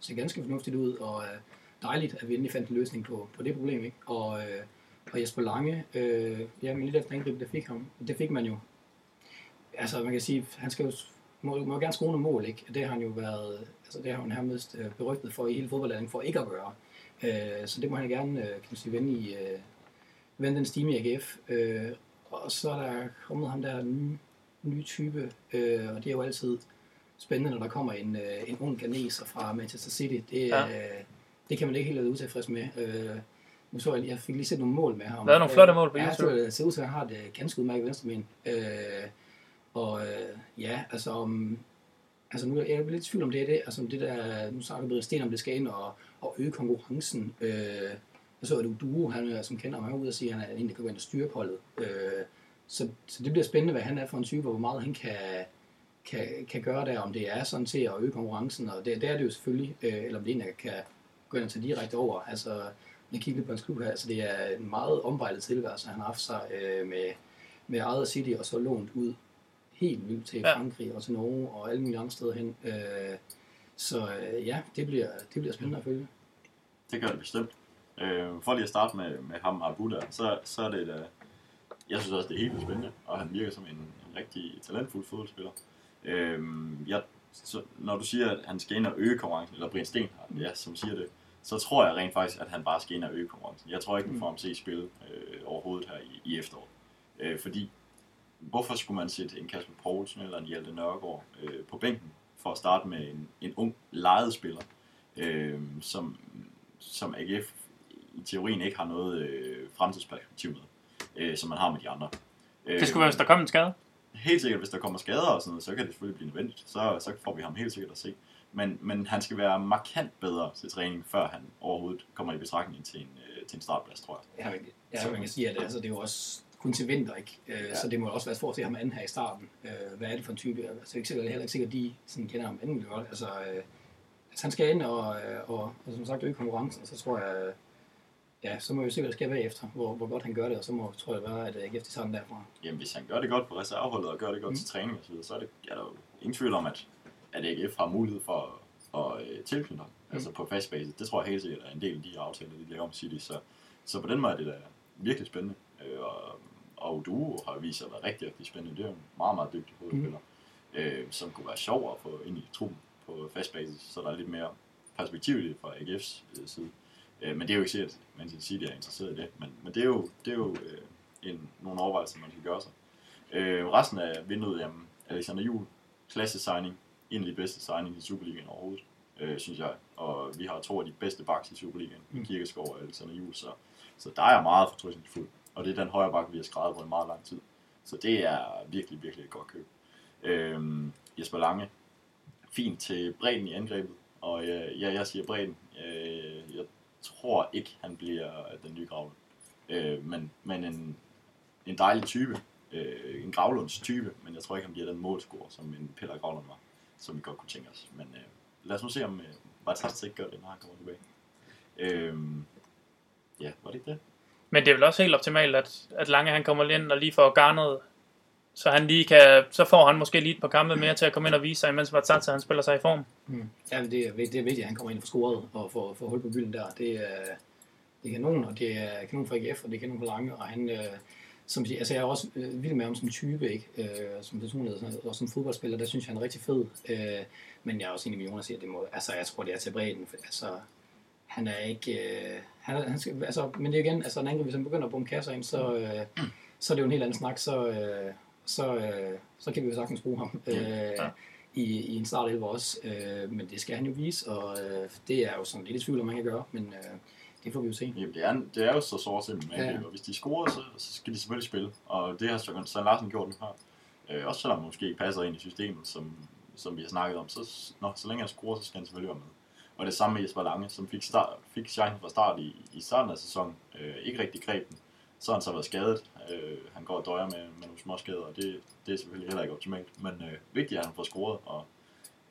ser ganske fornuftigt ud, og øh, dejligt, at vi endelig fandt en løsning på, på det problem. Ikke? Og, øh, og Jesper Lange, øh, ja, men lidt efter angrebet, det fik ham, det fik man jo. Altså, man kan sige, han skal jo må, må gerne skrue nogle mål, ikke? Det har han jo været, altså det har han nærmest øh, berygtet for i hele fodboldlandet for ikke at gøre. Øh, så det må han gerne, øh, kan man sige, vende, i, øh, vende den stime i AGF. Øh, og så er der kommet ham der nye, nye type, øh, og det er jo altid spændende, når der kommer en, øh, en ung ganeser fra Manchester City. Det, Ja. ja. øh, det kan man ikke helt være utilfreds med. Øh, nu så jeg, jeg fik lige set nogle mål med ham. Der er nogle flotte mål på ja, YouTube. så det ser ud til, at han har det ganske udmærket venstreben. Øh, og øh, ja, altså om... Altså nu er jeg lidt i tvivl om det er det, altså om det der, nu snakker Brian Sten om det skal ind og, og øge konkurrencen. Øh, jeg så, at Duo, han, er, som kender mig ud og siger, at han er en, der kan gå ind og styre holdet. Øh, så, så det bliver spændende, hvad han er for en type, og hvor meget han kan, kan, kan gøre der, om det er sådan til at øge konkurrencen, og det, det er det jo selvfølgelig, øh, eller om det en, der kan gå ind og tage direkte over. Altså, jeg kigger lidt på hans klub her, altså det er en meget omvejlet tilværelse, han har haft sig øh, med, med eget City, og så lånt ud helt vildt til Ja. Frankrig og til Norge og alle mulige andre steder hen. Øh, så øh, ja, det bliver, det bliver spændende at følge. Det gør det bestemt. Øh, for lige at starte med, med ham Abu der, så, så er det da, jeg synes også, det er helt spændende, og han virker som en, en rigtig talentfuld fodboldspiller. Øh, jeg, så, når du siger, at han skal ind og øge konkurrencen, eller Brian Sten, ja, som siger det, så tror jeg rent faktisk, at han bare skal ind og øge konkurrencen. Jeg tror ikke, vi får ham se spille øh, overhovedet her i, i efteråret. Øh, fordi, hvorfor skulle man sætte en Kasper Poulsen eller en Hjalte Nørgaard øh, på bænken for at starte med en, en ung lejet spiller, øh, som, som AGF i teorien ikke har noget øh, fremtidsperspektiv med, øh, som man har med de andre. Øh, Det skulle være, hvis der kom en skade. helt sikkert, hvis der kommer skader og sådan noget, så kan det selvfølgelig blive nødvendigt. Så, så får vi ham helt sikkert at se. Men, men han skal være markant bedre til træning, før han overhovedet kommer i betragtning til en, øh, til en startplads, tror jeg. Ja, man, ja, man kan sige, at altså, det er jo også kun til vinter, ikke? Øh, Ja. Så det må også være for at se ham anden her i starten. Øh, hvad er det for en type? Altså, det er ikke sikkert, heller ikke sikkert, at de sådan kender ham anden godt. Altså, øh, altså, han skal ind og, øh, og, og, som sagt øge konkurrencen, så tror jeg, ja, så må vi se, hvad der sker bagefter, hvor, hvor godt han gør det, og så må, tror jeg være, at AGF de tager den derfra. Jamen, hvis han gør det godt på reserveholdet og gør det godt mm. til træning og så, videre, så er, det, er der jo ingen tvivl om, at, at AGF har mulighed for at, at øh, tilknytte ham. Mm. Altså på fast basis. Det tror jeg helt sikkert er en del af de aftaler, de laver om City. Så, så på den måde er det da virkelig spændende. Øh, og, og Duo har vist sig at være rigtig, rigtig spændende. Det er jo en meget, meget dygtig fodboldspiller, mm. øh, som kunne være sjov at få ind i truppen på fast basis, så der er lidt mere perspektiv i det fra AGF's øh, side. Øh, men det er jo ikke sikkert, at Manchester City er interesseret i det. Men, men det er jo, det er jo øh, en, nogle overvejelser, man skal gøre sig. Øh, resten af vinduet, jamen, Alexander Juhl, klasse signing, en af de bedste signing i Superligaen overhovedet, øh, synes jeg. Og vi har to af de bedste backs i Superligaen, mm. Kirkeskov og Alexander Juhl, så, så der er meget fortrystningsfuldt. Og det er den højre bak, vi har skrevet på i meget lang tid. Så det er virkelig, virkelig et godt køb. Øh, Jesper Lange, fint til bredden i angrebet. Og øh, ja, jeg siger bredden. Øh, tror ikke, han bliver den nye Gravlund. Øh, men, men en, en dejlig type. Øh, en Gravlunds type, men jeg tror ikke, han bliver den målscorer, som en Peter Gravlund var, som vi godt kunne tænke os. Men øh, lad os nu se, om øh, Bartas ikke gør det, når han kommer tilbage. Øh, ja, var det ikke det? Men det er vel også helt optimalt, at, at Lange han kommer ind og lige får garnet, så han lige kan, så får han måske lige et par kampe mere til at komme ind og vise sig, mens Vatsatsa han spiller sig i form. Mm. Ja, men det er, det er vigtigt, at han kommer ind og får scoret og får, får hul på bylden der. Det er, det er kanon, og det er kanon for AGF, og det er kanon for Lange, og han, øh, som, altså jeg er også øh, vild med ham som type, ikke? Øh, som personlighed, og som fodboldspiller, der synes jeg, han er rigtig fed. Øh, men jeg er også enig med Jonas i, at det må, altså jeg tror, det er til bredden, for, altså han er ikke, øh, han, han skal, altså, men det er igen, altså en hvis han begynder at bombe kasser ind, så, øh, så er det jo en helt anden snak, så, øh, så, øh, så kan vi jo sagtens bruge ham øh, ja. i, i en start også, øh, men det skal han jo vise, og øh, det er jo sådan lidt i tvivl, om man kan gøre, men øh, det får vi jo se. Jamen, det er, det er jo så sort simpelthen, ja. og hvis de scorer, så, så skal de selvfølgelig spille, og det har Søren Larsen gjort nu her. Øh, også selvom han måske ikke passer ind i systemet, som, som vi har snakket om, så, når, så længe han scorer, så skal han selvfølgelig være med. Og det samme med Jesper Lange, som fik, start, fik chancen fra start i, i starten af sæsonen, øh, ikke rigtig greb den. Så har han så været skadet. Øh, han går og døjer med, med nogle små skader, og det, det er selvfølgelig heller ikke optimalt. Men øh, vigtigt, at han får scoret, og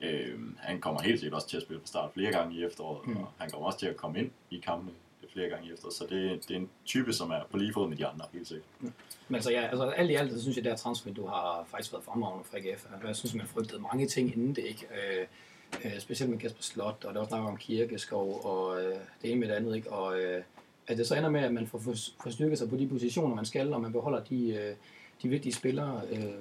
øh, han kommer helt sikkert også til at spille fra start flere gange i efteråret, mm. og han kommer også til at komme ind i kampene flere gange i efteråret. Så det, det er en type, som er på lige fod med de andre, helt sikkert. Mm. Men altså, ja, altså alt i alt, så synes jeg, at det her transfer, du har faktisk været fremragende fra AGF. Jeg synes, man frygtede mange ting inden det, ikke? Øh, øh, specielt med Kasper Slot, og der også snakker om Kirkeskov, og øh, det ene med det andet, ikke? Og øh, at det så ender med, at man får, får styrket sig på de positioner, man skal, og man beholder de, øh, de vigtige spillere, øh,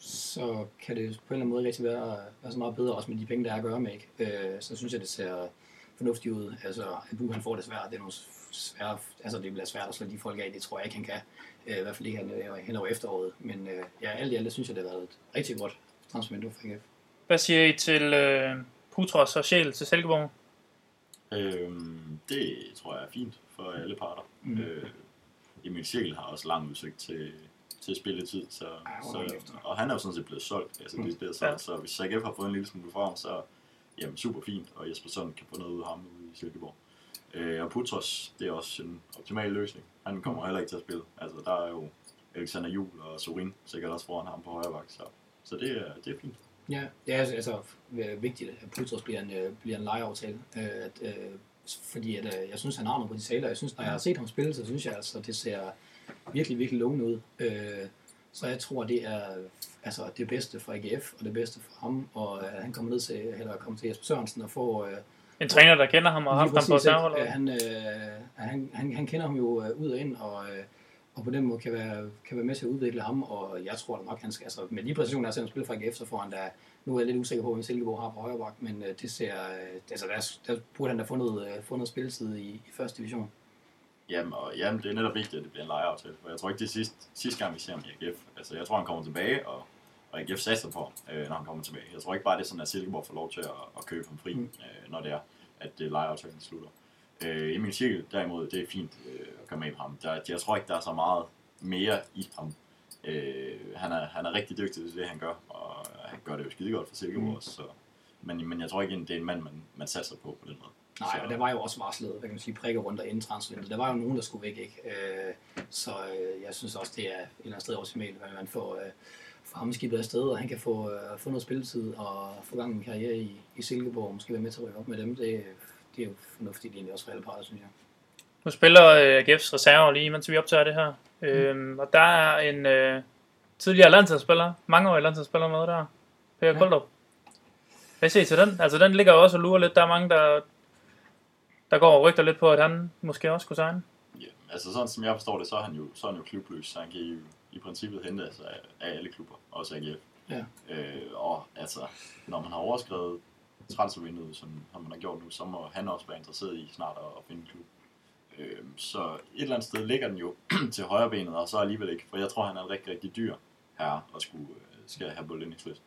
så kan det på en eller anden måde rigtig være, være så meget bedre også med de penge, der er at gøre med, ikke? Øh, så synes jeg, det ser fornuftigt ud. Altså, at han får det svært, det er nogle svære, altså det bliver svært at slå de folk af, det tror jeg ikke, han kan. Øh, I hvert fald ikke hen over efteråret. Men øh, ja, alt i alt, synes jeg, det har været et rigtig godt transfervindue for AGF. Hvad siger I til øh, Putros og Sjæl til Silkeborg? Øhm, det tror jeg er fint for alle parter. Mm. Øh, Emil Sjæl har også lang udsigt til, til spilletid, så, Ej, så, og han er jo sådan set blevet solgt, altså mm. det er solgt, ja. så hvis AGF har fået en lille smule for ham, så jamen, super fint, og Jesper Søren kan få noget ud af ham ude i Silkeborg. Øh, og Putros, det er også en optimal løsning. Han kommer heller ikke til at spille. Altså, der er jo Alexander Juhl og Sorin sikkert også foran ham på højre vagt, så, så det, er, det er fint. Ja, det er altså vigtigt, at Putros bliver en, øh, bliver en lejeaftale. Øh, at, øh, fordi at, øh, jeg synes, han har noget potentiale, og jeg synes, når jeg har set ham spille, så synes jeg altså, det ser virkelig, virkelig lovende ud. Øh, så jeg tror, det er altså, det bedste for AGF, og det bedste for ham, og at han kommer ned til, eller kommer til Jesper Sørensen og får... Øh, en træner, der kender ham og har haft ham på særhold? Han, øh, han, han, han kender ham jo øh, ud og ind, og, øh, og på den måde kan være, kan være med til at udvikle ham, og jeg tror da nok, han skal, altså med de præcisioner, der er spiller fra AGF, så får han da, nu er jeg lidt usikker på, hvad Silkeborg har på højre bak, men øh, det ser, øh, altså der, der burde han da få noget, øh, få noget spilletid i, i første division. Jamen, og, jamen, det er netop vigtigt, at det bliver en lejeaftale, for jeg tror ikke, det er sidste, sidste gang, vi ser ham i AGF. Altså, jeg tror, han kommer tilbage, og, og AGF satser på øh, når han kommer tilbage. Jeg tror ikke bare, det er sådan, at Silkeborg får lov til at, at købe ham fri, mm. øh, når det er, at det lejeaftalen slutter. Øh, Emil Schickel, derimod, det er fint øh, at komme med på ham. Der, jeg tror ikke, der er så meget mere i ham. Øh, han, er, han er rigtig dygtig til det, han gør, og han gør det jo skide godt for Silkeborg mm. så, men, men jeg tror ikke, det er en mand, man, man satser på på den måde. Nej, og der var jo også varslet, hvad kan man sige, prikker rundt inden transfervinduet. Der var jo nogen, der skulle væk, ikke? Øh, så øh, jeg synes også, det er et eller andet sted optimalt, at man får, øh, får ham skibet afsted, og han kan få, øh, få noget spilletid og få gang en karriere i, i Silkeborg, og måske være med til at rykke op med dem. Det, det er jo fornuftigt egentlig også for alle parter, synes jeg. Nu spiller øh, AGF's reserve lige, mens vi optager det her. Mm. Øhm, og der er en øh, tidligere landsholdsspiller, mangeårig landsholdsspiller med der, Per ja. Koldrup. Hvad siger I til den? Altså den ligger også og lurer lidt. Der er mange, der der går rygter lidt på, at han måske også kunne signe. Ja, altså sådan som jeg forstår det, så er han jo, så er han jo klubløs, så han kan jo i princippet hente altså af, af alle klubber, også AGF. Ja. Øh, og altså, når man har overskrevet transfervinduet, som, som man har gjort nu, så må han også være interesseret i snart at, at finde en klub. Øh, så et eller andet sted ligger den jo til højre benet, og så alligevel ikke, for jeg tror, han er en rigtig, rigtig dyr her og skulle, øh, skal have på lønningslisten.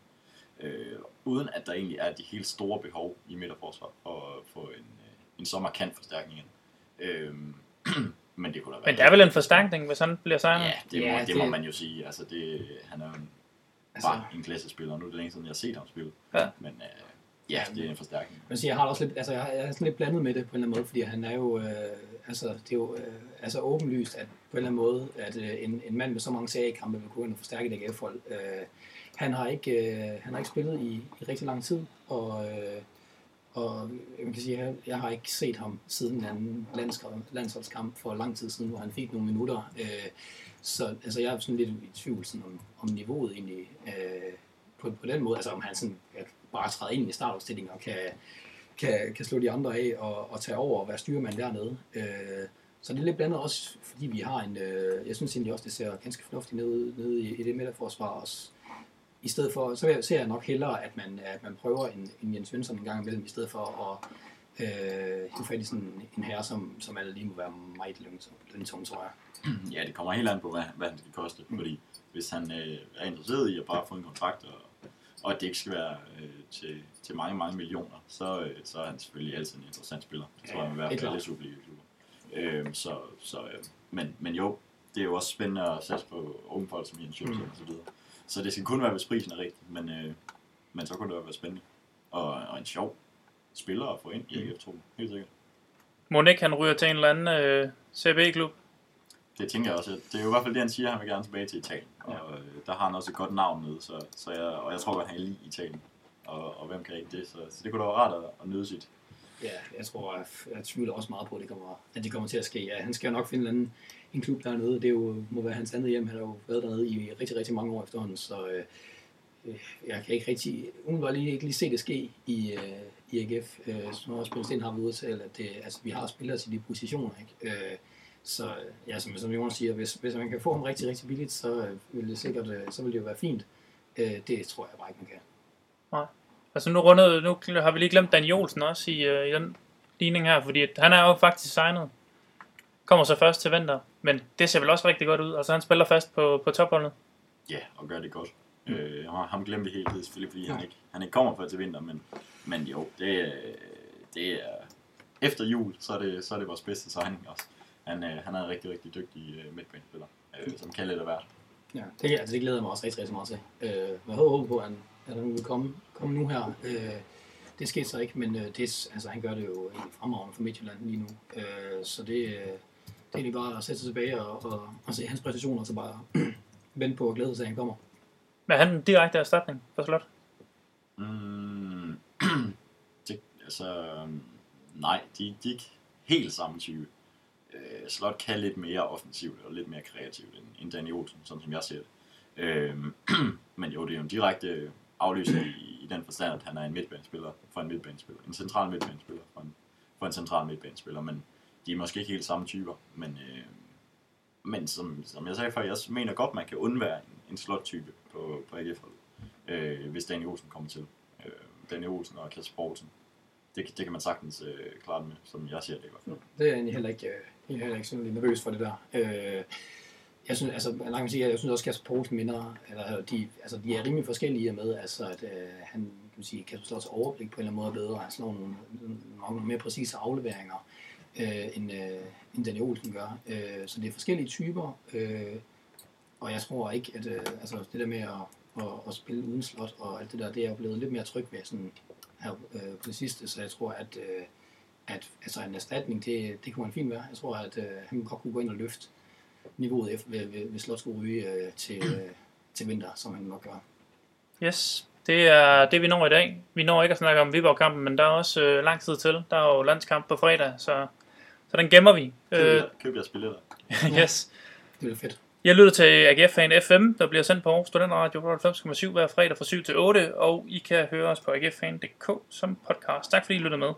Øh, uden at der egentlig er de helt store behov i midterforsvar for at få en, øh, en så markant forstærkning ind. Øh, men det kunne da være... Men der er vel en forstærkning, hvis han bliver signet? Ja, det, Ja, må, det, må det- man jo sige. Altså, det, han er jo en, Altså, bare en klassespiller. Nu er det længe siden, jeg har set ham spille. Ja. Men øh, ja, det er en forstærkning. Man siger, jeg har det også lidt, altså jeg, jeg er sådan lidt blandet med det på en eller anden måde, fordi han er jo, øh, altså det er jo øh, altså åbenlyst, at på en eller anden måde, at øh, en, en mand med så mange seriekampe vil kunne forstærke et AGF-hold. Øh, han har ikke, øh, han har ikke spillet i, i rigtig lang tid, og, øh, og man kan sige, jeg, jeg har ikke set ham siden en anden landskamp, landsholdskamp for lang tid siden, hvor han fik nogle minutter. Øh, så altså, jeg er sådan lidt i tvivl sådan, om, om niveauet egentlig øh, på, på den måde, altså om han sådan, at bare træde ind i startopstillingen og kan, kan, kan slå de andre af og, og tage over og være styrmand dernede. Øh, så det er lidt blandet også, fordi vi har en, øh, jeg synes egentlig også, det ser ganske fornuftigt nede, nede i, i det midterforsvar også. I stedet for, så ser jeg nok hellere, at man, at man prøver en, en Jens Svensson en gang imellem, i stedet for at øh, hive fat i sådan en herre, som, som alle lige må være meget løntung tror jeg. Ja, det kommer helt an på, hvad, hvad han skal koste. Mm. Fordi hvis han øh, er interesseret i at bare få en kontrakt, og, og at det ikke skal være øh, til, til mange, mange millioner, så, øh, så er han selvfølgelig altid en interessant spiller. Det tror jeg, helt for alle klart. Superliga-klubber. Øh, så, så, øh, men, men jo, det er jo også spændende at satse på unge folk som Jens Jønsson Mm. og så videre. Så det skal kun være, hvis prisen er rigtig, men, øh, men så kunne det også være spændende. Og, og en sjov spiller at få ind i Mm. AGF-truppen, helt sikkert. Må ikke han ryger til en eller anden øh, CB-klub? Det tænker jeg også. Det er jo i hvert fald det, han siger, han vil gerne tilbage til Italien. Og Ja. øh, der har han også et godt navn nede, så, så jeg, og jeg tror godt, han kan lide Italien. Og, og hvem kan ikke det? Så, så det kunne da være rart at, at nyde sit. Ja, jeg tror, jeg, jeg tvivler også meget på, at det kommer, at det kommer til at ske. Ja, han skal jo nok finde en, anden, en klub dernede. Det er jo, må være hans andet hjem. Han har jo været dernede i rigtig, rigtig mange år efterhånden, så øh, øh, jeg kan ikke rigtig, umiddelbart lige, ikke lige se det ske i, øh, i AGF. Øh, som også Bjørn har ude til, at det, altså, vi har spillere til de positioner. Ikke? Øh, så ja, som, som Jonas siger, hvis, hvis man kan få ham rigtig, rigtig billigt, så øh, vil det sikkert, øh, så vil det jo være fint. Øh, det tror jeg bare ikke, man kan. Altså nu, rundede, nu har vi lige glemt Dan Olsen også i, øh, i den ligning her, fordi at han er jo faktisk signet. Kommer så først til vinter, men det ser vel også rigtig godt ud. Altså han spiller fast på, på topholdet. Ja, og gør det godt. Mm. Øh, ham- glemte vi helt selvfølgelig, fordi ja. han, ikke, han ikke kommer før til vinter, men, men jo, det, er- det er efter jul, så er det, så er det vores bedste signing også. Han, øh, han er en rigtig, rigtig dygtig øh, midtbanespiller, øh, som kan lidt af hvert. Ja, det, altså, det glæder jeg mig også rigtig, rigtig meget til. Øh, jeg håber på, at han, at han vil komme, komme nu her. Øh, det skete så ikke, men øh, det, er- altså, han gør det jo helt fremragende for Midtjylland lige nu. Øh, så det, øh, det er egentlig bare at sætte sig tilbage og, og, og se hans præstationer, og så bare vente på og glæde sig, at han kommer. Men er han direkte erstatning for Slot? Mm, det, altså, øhm, nej, de, de er ikke helt samme type. Øh, Slot kan lidt mere offensivt og lidt mere kreativt end, end Danny Olsen, sådan som jeg ser det. Øh, men jo, det er jo en direkte aflysning i, i den forstand, at han er en midtbanespiller for en midtbanespiller. En central midtbanespiller for en, for en central midtbanespiller, men de er måske ikke helt samme typer. Men, øh, men som, som jeg sagde før, jeg mener godt, man kan undvære en, en slot-type på, på AGF-holdet, øh, hvis Danny Olsen kommer til. Øh, Danny Olsen og Kasper Poulsen. Det, det kan man sagtens øh, klare med, som jeg ser det i hvert fald. Det er egentlig heller ikke, øh, jeg er heller ikke sådan lidt nervøs for det der. Øh, jeg synes, altså, langt man sige, jeg synes også, Kasper Poulsen minder, eller de, altså, de er rimelig forskellige med, altså, at øh, han, kan man sige, Kasper Slots overblik på en eller anden måde er bedre, han slår nogle, nogle mere præcise afleveringer, øh, end, øh, end Daniel Olsen gør. Øh, så det er forskellige typer, øh, og jeg tror ikke, at øh, altså, det der med at, at, at spille uden slot og alt det der, det er jeg blevet lidt mere tryg ved sådan, her øh, på det sidste, så jeg tror, at, øh, at altså en erstatning, det, det kunne han fint være. Jeg tror, at øh, han godt kunne gå ind og løfte niveauet, efter, ved, ved, ved ryge øh, til, øh, til vinter, som han nok gør. Yes, det er det, vi når i dag. Vi når ikke at snakke om Viborg-kampen, men der er også øh, lang tid til. Der er jo landskamp på fredag, så, så den gemmer vi. Køb, Øh, køb jeres billetter. yes. Det er fedt. Jeg lytter til AGF-fan FM, der bliver sendt på Aarhus Studenterradio 95,7 hver fredag fra 7 til 8, og I kan høre os på agffan.dk som podcast. Tak fordi I lyttede med.